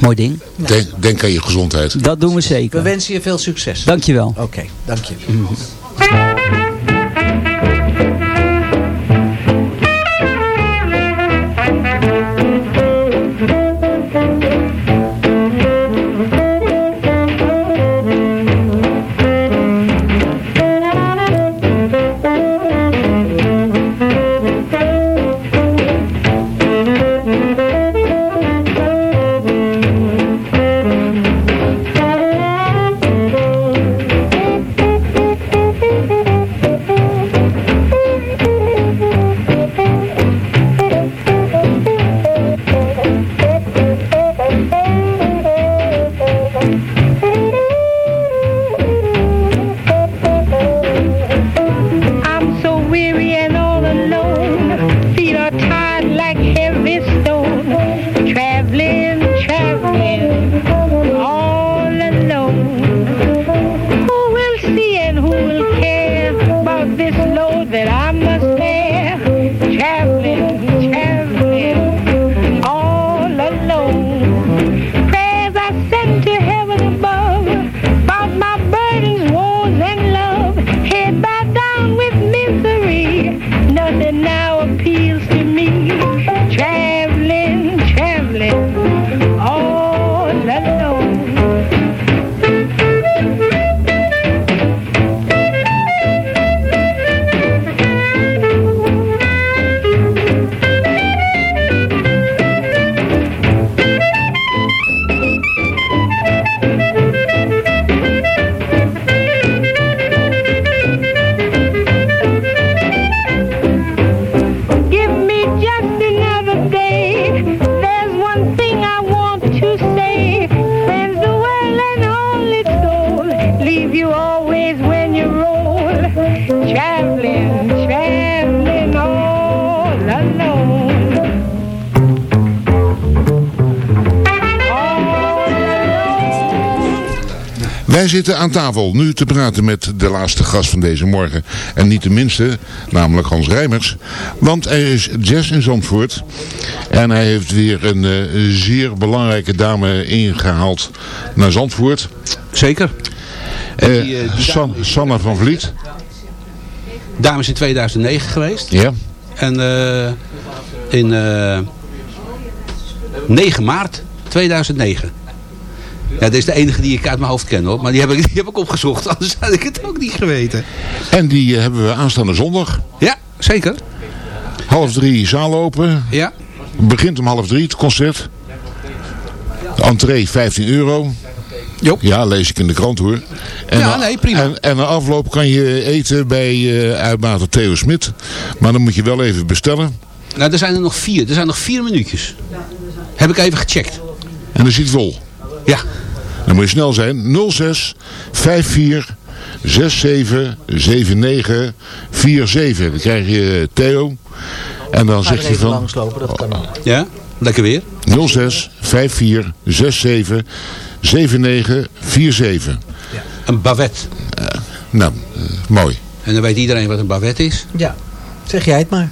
mooi ding. Denk, denk aan je gezondheid. Dat doen we We zeker. wensen je veel succes. Dankjewel. Oké, dank je. I'm zitten aan tafel nu te praten met de laatste gast van deze morgen. En niet de minste, namelijk Hans Rijmers. Want er is jazz in Zandvoort. En hij heeft weer een eh, zeer belangrijke dame ingehaald naar Zandvoort. Zeker. Eh, die, eh, die San- Sanna van Vliet. Dame is in 2009 geweest. Ja. En eh, in eh 9 maart 2009. Ja, dit is de enige die ik uit mijn hoofd ken hoor. Maar die heb ik, die heb ik opgezocht. Anders had ik het ook niet geweten. En die eh, hebben we aanstaande zondag. Ja, zeker. Half drie zaal open. Ja. Begint om half drie het concert. Entree 15 euro. Ja, lees ik in de krant hoor. En Ja, nee, prima. En, en na afloop kan je eten bij uh, uitbater Theo Smit. Maar dan moet je wel even bestellen. Nou, er zijn er nog vier. Er zijn nog vier minuutjes. Heb ik even gecheckt. En dan zit vol. Ja. Dan moet je snel zijn. 06 54 67 79 47. Dan krijg je Theo. En dan zegt hij even van... langslopen, dat kan. Ja, lekker weer. 06 54 67 79 47. Een bavet. nou, eh, mooi. En dan weet iedereen wat een bavet is. Ja, zeg jij het maar.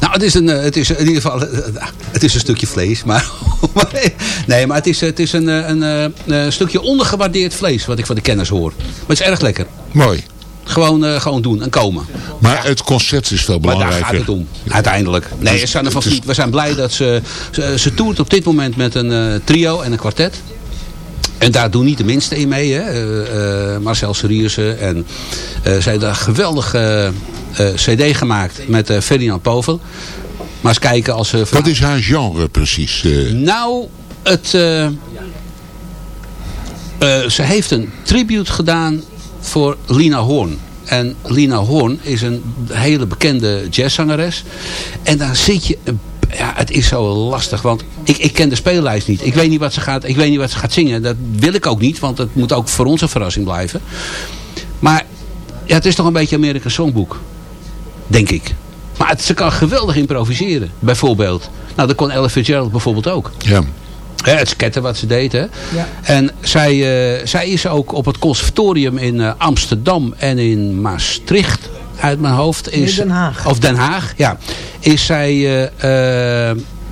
Nou, het is, een, eh, het is in ieder geval eh, het is een stukje vlees. Maar, nee, maar het is, het is een, eh, een, eh, een stukje ondergewaardeerd vlees wat ik van de kenners hoor. Maar het is erg lekker. Mooi. Gewoon, eh, gewoon doen en komen. Maar het concept is veel Maar daar belangrijker. gaat het om, uiteindelijk. Nee, Dus Sanne van is- we zijn blij dat ze... Ze, ze toert op dit moment met een eh, trio en een kwartet. En daar doen niet de minste in mee. Hè? Eh, eh, Marcel Seriersen. En eh, zij hebben een geweldige cd gemaakt met Ferdinand Povel. Maar eens kijken als ze... Wat is haar genre precies? Nou, het... ze heeft een tribute gedaan voor Lina Horn. En Lina Horn is een hele bekende jazzzangeres. En dan zit je een, ja, het is zo lastig. Want ik, ik ken de speellijst niet. Ik weet niet, wat ze gaat, ik weet niet wat ze gaat zingen. Dat wil ik ook niet. Want het moet ook voor ons een verrassing blijven. Maar ja, het is toch een beetje Amerika Songboek. Denk ik. Maar het, ze kan geweldig improviseren. Bijvoorbeeld. Nou, dat kon Ella Fitzgerald bijvoorbeeld ook. Ja. Hè, het sketten wat ze deed. Hè. Ja. En zij, eh, zij is ook op het conservatorium in eh, Amsterdam en in Maastricht uit mijn hoofd. Is, Den Haag. Of Den Haag, ja. Is zij eh, eh,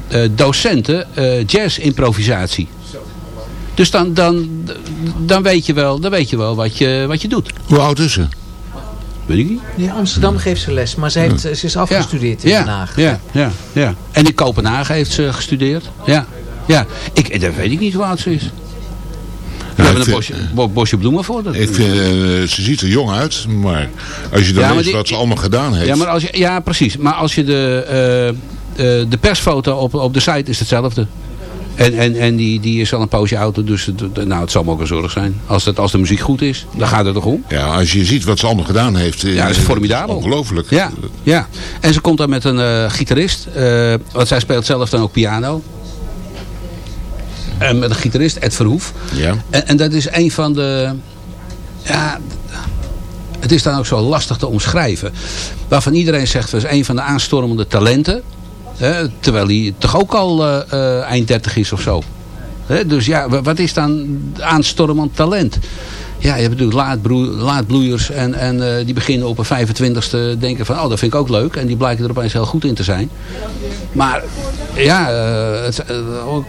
eh, docenten eh, jazz-improvisatie. Dus dan, dan, dan, weet je wel, dan weet je wel wat je, wat je doet. Hoe oud is ze? Weet ik niet. In Amsterdam geeft ze les, maar ze, heeft, ze is afgestudeerd in Den Haag. Ja, ja, ja. En in Kopenhagen heeft ze gestudeerd. Ja, ja. Ik, dat weet ik niet hoe oud ze is. We hebben een bosje, bo- bosje bloemen voor. Dat eh, ze ziet er jong uit, maar als je dan Ja, die- wat ze allemaal gedaan heeft. Ja, maar als je, ja, precies. Maar als je de, eh, eh, de persfoto op, op de site is hetzelfde. En, en, en die, die is al een poosje oud, dus het, nou, het zal me ook een zorg zijn. Als, het, als de muziek goed is, dan gaat het toch om. Ja, als je ziet wat ze allemaal gedaan heeft. Ja, dat is formidabel. Ongelooflijk. Ja, ja. En ze komt dan met een gitarist. want zij speelt zelf dan ook piano. En met een gitarist, Ed Verhoef. Ja. En, en dat is een van de... Ja, het is dan ook zo lastig te omschrijven. Waarvan iedereen zegt, dat is een van de aanstormende talenten. Hè, terwijl hij toch ook al eh, eh, eind 30 is of zo. Hè, dus ja, wa- wat is dan aanstormend talent? Ja, je hebt natuurlijk laadbroe- laadbloeiers en, en eh, die beginnen op een 25ste denken van, oh dat vind ik ook leuk. En die blijken er opeens heel goed in te zijn. Maar ja, eh, het, eh,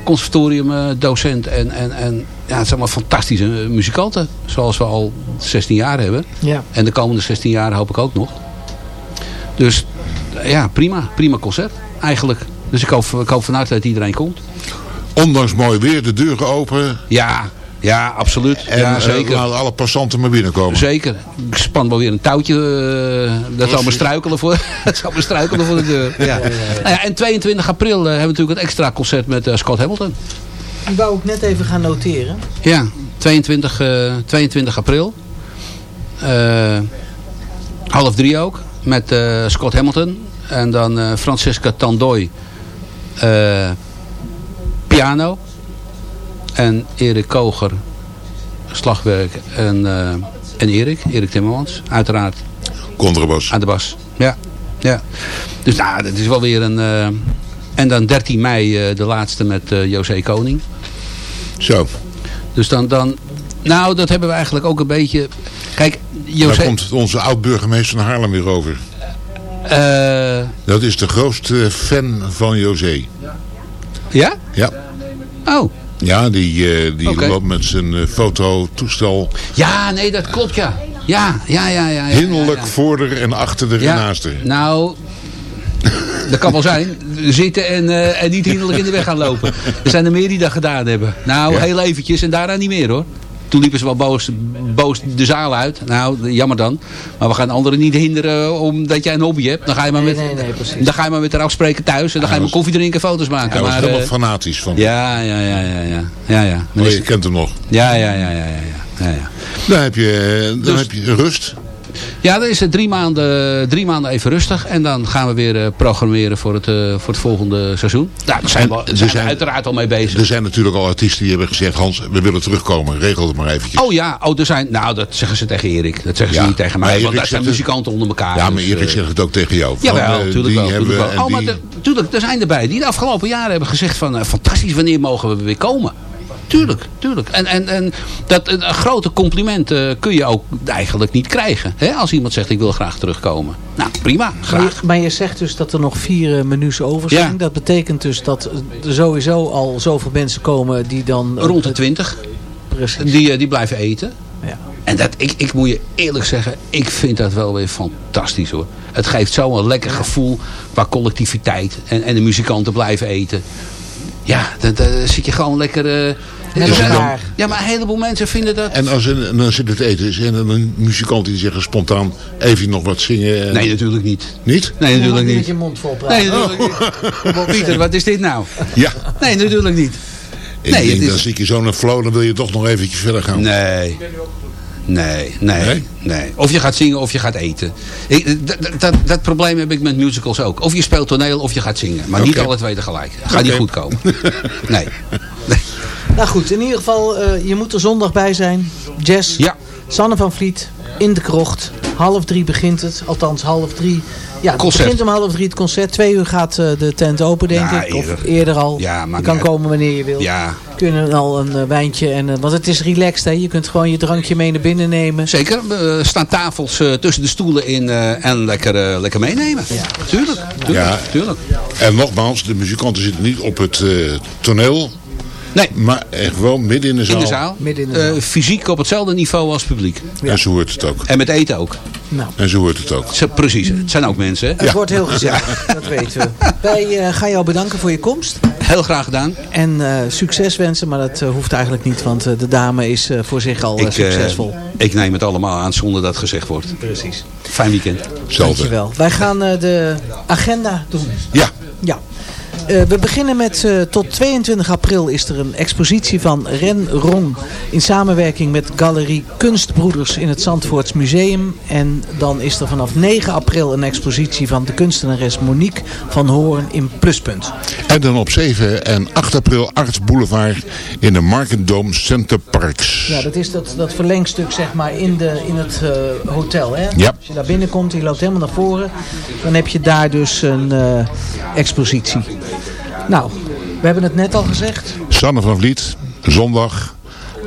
conservatorium eh, docent en, en, en ja, het zijn allemaal fantastische muzikanten. Zoals we al 16 jaar hebben. Ja. En de komende 16 jaar hoop ik ook nog. Dus ja, prima. Prima concert eigenlijk. Dus ik hoop, ik hoop van harte dat iedereen komt. Ondanks mooi weer, de deuren open. Ja, ja absoluut. En ja, eh, zeker. laat alle passanten maar binnenkomen. Zeker. Ik span wel weer een touwtje. eh, dat zal me struikelen voor, dat zal me struikelen voor de deur. Ja. Nou ja, en 22 april eh, hebben we natuurlijk het extra concert met Scott Hamilton. Die wou ik net even gaan noteren. Ja, 22, eh, 22 april. Eh, half drie ook. Met eh, Scott Hamilton. En dan eh, Francesca Tandoy. eh, piano. En Erik Koger. Slagwerk. En, eh, en Erik. Erik Timmermans. Uiteraard. Contrabas. Aan de bas. Ja. ja. Dus nou, dat is wel weer een... eh, en dan 13 mei eh, de laatste met José Koning. Zo. Dus dan, dan... Nou, dat hebben we eigenlijk ook een beetje... Kijk, Daar José... komt onze oud-burgemeester van Haarlem weer over. Dat is de grootste fan van José. ja? Ja. Oh. Ja, die, eh, die loopt met zijn eh, fototoestel Ja, nee, dat klopt, ja. Ja, ja, ja, ja. ja, hinderlijk ja, ja. voor er en achter er Ja, en naast er. Nou, dat kan wel zijn. Zitten en, eh, en niet hinderlijk in de weg gaan lopen. Er zijn er meer die dat gedaan hebben. Nou, heel eventjes en daarna niet meer hoor. Toen liepen ze wel boos, boos de zaal uit. Nou, jammer dan. Maar we gaan anderen niet hinderen omdat jij een hobby hebt. Dan ga je maar met, nee, nee, precies. dan ga je maar met haar afspreken thuis. En dan ga je maar koffie drinken en foto's maken. Hij was maar, helemaal eh, fanatisch van. ja, ja, ja, ja, ja. Ja, ja. Maar je kent hem nog. Ja, ja, ja, ja, ja, ja. ja, ja. Dan heb je, dan Dus- heb je rust. Ja, dan is het drie maanden, drie maanden even rustig. En dan gaan we weer eh, programmeren voor het, eh, voor het volgende seizoen. Nou, daar zijn, we, zijn we uiteraard al mee bezig. Er zijn natuurlijk al artiesten die hebben gezegd... Hans, we willen terugkomen. Regel het maar eventjes. Oh ja, oh, er zijn, nou dat zeggen ze tegen Erik. Dat zeggen Ja, ze niet tegen mij, want daar zijn muzikanten onder elkaar. ja, maar dus, Erik eh, zegt het ook tegen jou. Van, Jawel, eh, natuurlijk wel. hebben wel. Oh, maar die- de- tuurlijk, er zijn erbij die de afgelopen jaren hebben gezegd van... fantastisch, wanneer mogen we weer komen? Tuurlijk, tuurlijk. En, en, en dat, een grote compliment eh, kun je ook eigenlijk niet krijgen. Hè? Als iemand zegt, ik wil graag terugkomen. Nou, prima, Maar graag. je, maar je zegt dus dat er nog vier eh, menus over zijn. Ja. Dat betekent dus dat er sowieso al zoveel mensen komen die dan... eh, Rond de 20. Precies. Die, eh, die blijven eten. Ja. En dat, ik, ik moet je eerlijk zeggen, ik vind dat wel weer fantastisch hoor. Het geeft zo'n lekker gevoel qua collectiviteit. En, en de muzikanten blijven eten. Ja, dan, dan zit je gewoon lekker... Met elkaar. Ja, maar een heleboel mensen vinden dat... En als er, en dan zit het eten is en dan een muzikant die zeggen spontaan even nog wat zingen. en- Nee, natuurlijk niet. Niet? Nee, natuurlijk Met niet. je mond vol praten. Nee, natuurlijk niet. Pieter, wat is dit nou? Ja. Nee, natuurlijk niet. Ik Nee, denk, het is- dan zit je zo een flow, dan wil je toch nog eventjes verder gaan. Nee. Nee, nee, nee, Of je gaat zingen of je gaat eten. Ik, dat, dat, dat probleem heb ik met musicals ook. Of je speelt toneel of je gaat zingen. Maar niet alle twee tegelijk. Gaat niet goed komen. Nee. Nou goed, in ieder geval, eh, je moet er zondag bij zijn. Jazz, Ja. Sanne van Vliet, in de krocht. Half drie begint het, althans half drie. Ja, het Concert. begint om half drie het concert. Twee uur gaat eh, de tent open, denk Ja, ik. Of eerder. al. Ja, je kan uit. komen wanneer je wilt. Ja, Kunnen al een eh, wijntje. En, eh, want het is relaxed, hè. Je kunt gewoon je drankje mee naar binnen nemen. zeker. Er staan tafels eh, tussen de stoelen in eh, en lekker, eh, lekker meenemen. Tuurlijk, tuurlijk, Ja. tuurlijk. En nogmaals, de muzikanten zitten niet op het eh, toneel. Nee. Maar echt wel midden in de zaal. In de zaal. Midden in de Eh, fysiek op hetzelfde niveau als publiek. En zo hoort het ook. En met eten ook. Nou, En zo hoort het ook. Zo, precies. Het zijn ook mensen. hè? het wordt heel gezellig. Dat weten we. Wij eh, gaan jou bedanken voor je komst. Heel graag gedaan. En eh, succes wensen, maar dat hoeft eigenlijk niet, want eh, de dame is eh, voor zich al Ik, succesvol. ik neem het allemaal aan zonder dat gezegd wordt. Precies. Fijn weekend. Hetzelfde. Dankjewel. Wij gaan eh, de agenda doen. Ja, Ja. Eh, we beginnen met eh, tot 22 april is er een expositie van Ren Rong in samenwerking met Galerie Kunstbroeders in het Zandvoorts Museum. En dan is er vanaf 9 april een expositie van de kunstenares Monique van Hoorn in Pluspunt. en dan op 7 en 8 april Arts Boulevard in de Markendome Center Parks. Ja, dat is dat, dat verlengstuk zeg maar in, de, in het eh, hotel. Hè? Ja. Als je daar binnenkomt, je loopt helemaal naar voren. Dan heb je daar dus een expositie. Nou, we hebben het net al gezegd. Sanne van Vliet, zondag.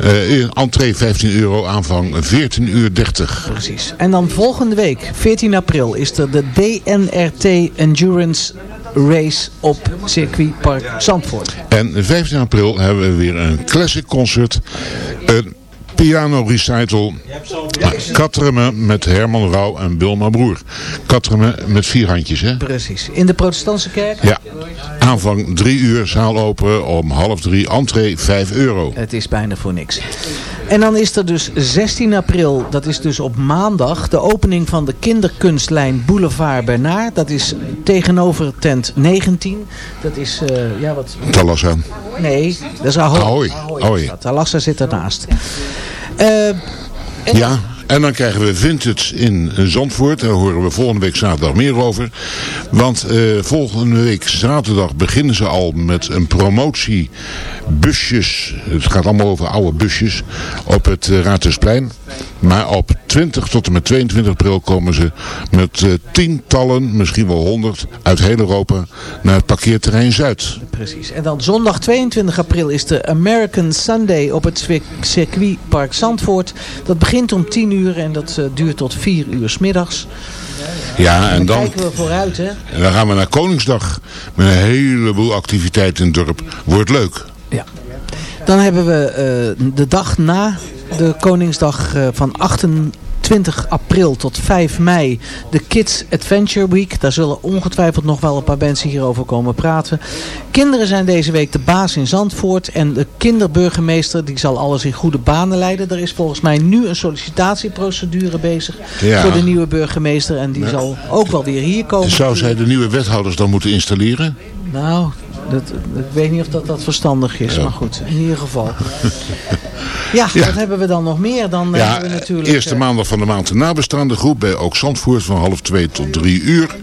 eh entree 15 euro, aanvang 14 uur 30. Precies. En dan volgende week, 14 april, is er de DNRT Endurance Race op circuitpark Zandvoort. En 15 april hebben we weer een classic concert. Een piano recital. Katremen met Herman Rauw en Wilma Broer. Katremen met vier handjes, hè? Precies. In de protestantse kerk. Ja. Aanvang 3 uur, zaal open om half drie. Entree 5 euro. Het is bijna voor niks. En dan is er dus 16 april, dat is dus op maandag, de opening van de kinderkunstlijn Boulevard Bernard. Dat is tegenover tent 19. Dat is, eh, ja wat... Talassa. Nee, dat is Ahoy. Ahoy. Ahoy. dat. Talassa zit ernaast. Eh, Ja, en dan krijgen we Vintage in Zandvoort. Daar horen we volgende week zaterdag meer over. Want eh, volgende week zaterdag beginnen ze al met een promotie busjes. Het gaat allemaal over oude busjes op het uh, Raadhuisplein. Maar op 20 tot en met 22 april komen ze met uh, tientallen, misschien wel honderd, uit heel Europa naar het parkeerterrein Zuid. Precies. En dan zondag 22 april is de American Sunday op het circuitpark Zandvoort. Dat begint om 10 uur en dat uh, duurt tot 4 uur s middags. Ja, en dan, dan, kijken we vooruit, hè? En dan gaan we naar Koningsdag met een heleboel activiteiten in het dorp. Wordt leuk. Ja. Dan hebben we uh, de dag na de Koningsdag uh, van 28 april tot 5 mei de Kids Adventure Week. Daar zullen ongetwijfeld nog wel een paar mensen hierover komen praten. Kinderen zijn deze week de baas in Zandvoort. En de kinderburgemeester die zal alles in goede banen leiden. Er is volgens mij nu een sollicitatieprocedure bezig ja. voor de nieuwe burgemeester. En die zal ook wel weer hier komen. Zou zij de nieuwe wethouders dan moeten installeren? Nou, dat, ik weet niet of dat, dat verstandig is. Ja. Maar goed, in ieder geval. Ja, ja, wat hebben we dan nog meer? Dan ja, hebben we natuurlijk, eerste maandag van de maand de nabestaande groep bij Ook Zandvoort van half twee tot drie uur.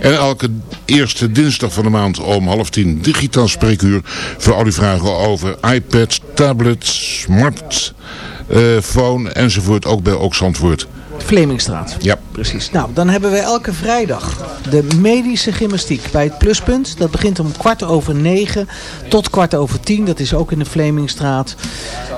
En elke eerste dinsdag van de maand om half tien digitaal spreekuur voor al die vragen over iPad, tablet, smartphone uh, enzovoort. Ook bij Ook Zandvoort. Vlemingstraat. Ja. Precies. Nou, dan hebben we elke vrijdag de medische gymnastiek bij het Pluspunt. Dat begint om kwart over negen tot kwart over tien. Dat is ook in de Vlemingstraat.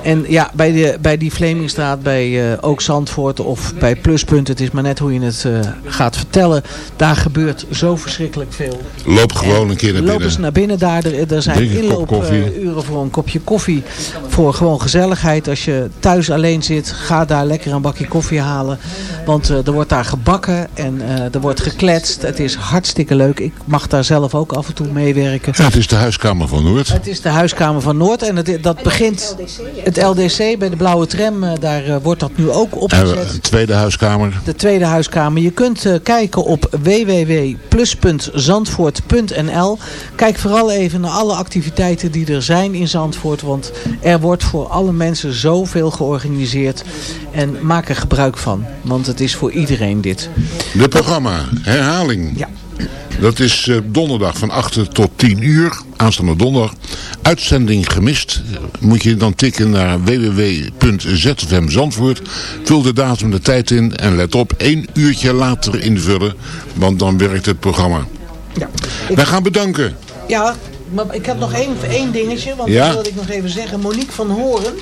En ja, bij, de, bij die Vlemingstraat, bij uh, ook Zandvoort of bij Pluspunt, het is maar net hoe je het uh, gaat vertellen. Daar gebeurt zo verschrikkelijk veel. Loop gewoon en een keer naar binnen. Loop eens naar binnen daar. Er, er zijn inloopuren voor een kopje koffie. Voor gewoon gezelligheid. Als je thuis alleen zit, ga daar lekker een bakje koffie halen. Want er wordt daar gebakken en er wordt gekletst. Het is hartstikke leuk. Ik mag daar zelf ook af en toe meewerken. Ja, het is de huiskamer van Noord. Het is de huiskamer van Noord. En het, dat begint het LDC bij de blauwe tram. daar wordt dat nu ook opgezet. de tweede huiskamer. De tweede huiskamer. Je kunt kijken op www.plus.zandvoort.nl. Kijk vooral even naar alle activiteiten die er zijn in Zandvoort. Want er wordt voor alle mensen zoveel georganiseerd. En maak er gebruik van. Want het is voor iedereen dit. De programma, herhaling. Ja. Dat is uh, donderdag van 8 tot 10 uur. Aanstaande donderdag. Uitzending gemist. Moet je dan tikken naar www.zfmzandvoort. Vul de datum de tijd in. En let op, één uurtje later invullen. Want dan werkt het programma. Ja. Wij gaan bedanken. Ja, maar ik heb nog één, één dingetje. Want Ja? dat wilde ik nog even zeggen. Monique van Horen.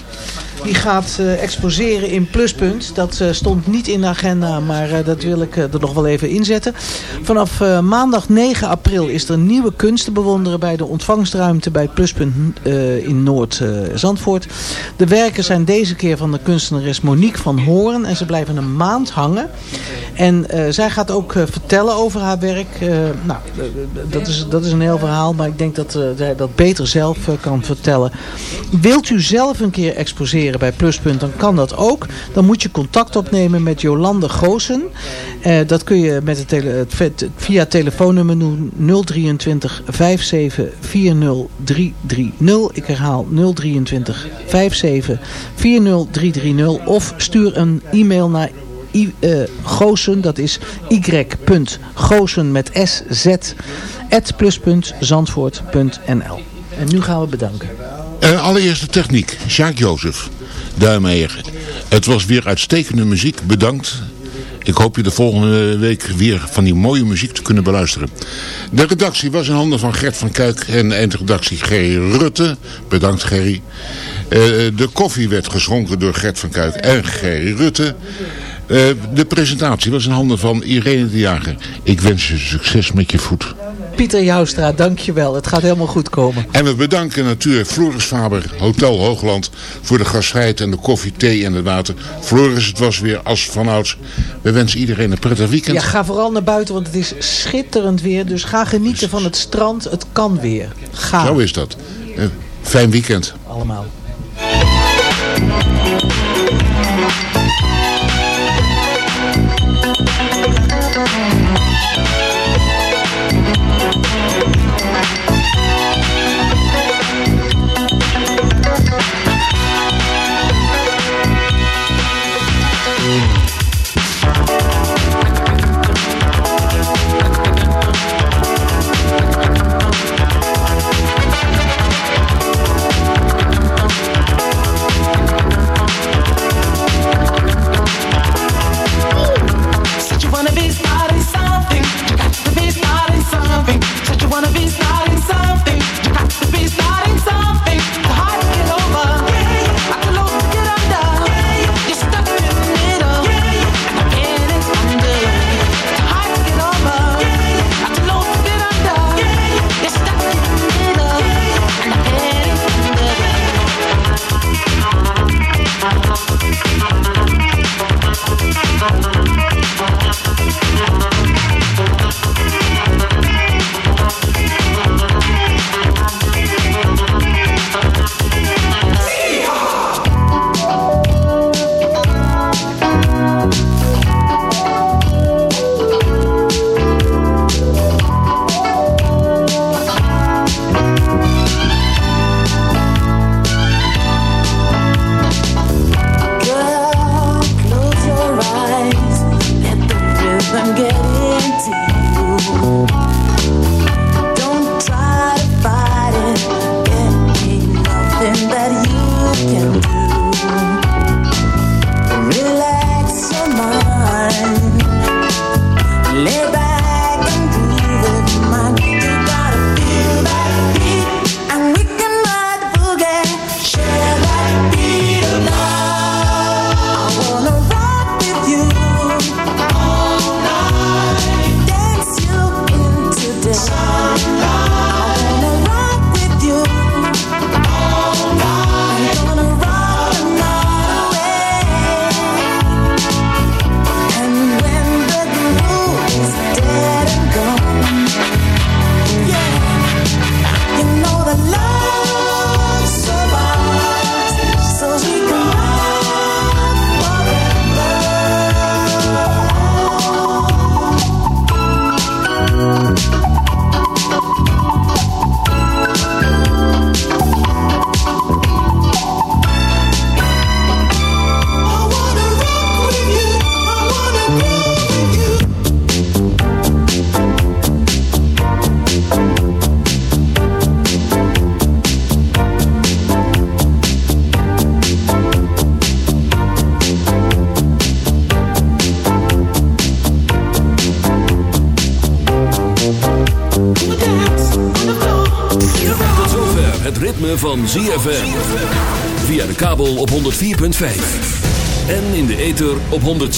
Die gaat eh, exposeren in Pluspunt. Dat eh, stond niet in de agenda, maar eh, dat wil ik er nog wel even inzetten. Vanaf maandag 9 april is er nieuwe kunst te bewonderen bij de ontvangstruimte bij Pluspunt in Noord-Zandvoort. de werken zijn deze keer van de kunstenares Monique van Horen en ze blijven een maand hangen. En zij gaat ook vertellen over haar werk. nou, dat is, dat is een heel verhaal, maar ik denk dat zij dat beter zelf kan vertellen. Wilt u zelf een keer exposeren bij Pluspunt, dan kan dat ook. Dan moet je contact opnemen met Jolande Goosen. Uh, dat kun je met het via telefoonnummer 023 57 40 330. Ik herhaal 023 57 40 330. Of stuur een e-mail naar I, uh, Goosen, dat is y.goosen met sz, at plus.zandvoort.nl. En nu gaan we bedanken. Uh, allereerst de techniek. Sjaak Jozef, Duimeyer. Het was weer uitstekende muziek. Bedankt. Ik hoop je de volgende week weer van die mooie muziek te kunnen beluisteren. De redactie was in handen van Gert van Kuik en de eindredactie Gerry Rutte. Bedankt Gerry. Uh, de koffie werd geschonken door Gert van Kuik en Gerry Rutte. Uh, de presentatie was in handen van Irene de Jager. Ik wens je succes met je voet. Pieter Joustra, dankjewel. Het gaat helemaal goed komen. En we bedanken natuurlijk Floris Faber, Hotel Hoogland, voor de gastvrijheid en de koffie, thee en het water. Floris, het was weer als vanouds. We wensen iedereen een prettig weekend. Ja, ga vooral naar buiten, want het is schitterend weer. Dus ga genieten van het strand. Het kan weer. Ga. Zo is dat. Uh, fijn weekend. Allemaal.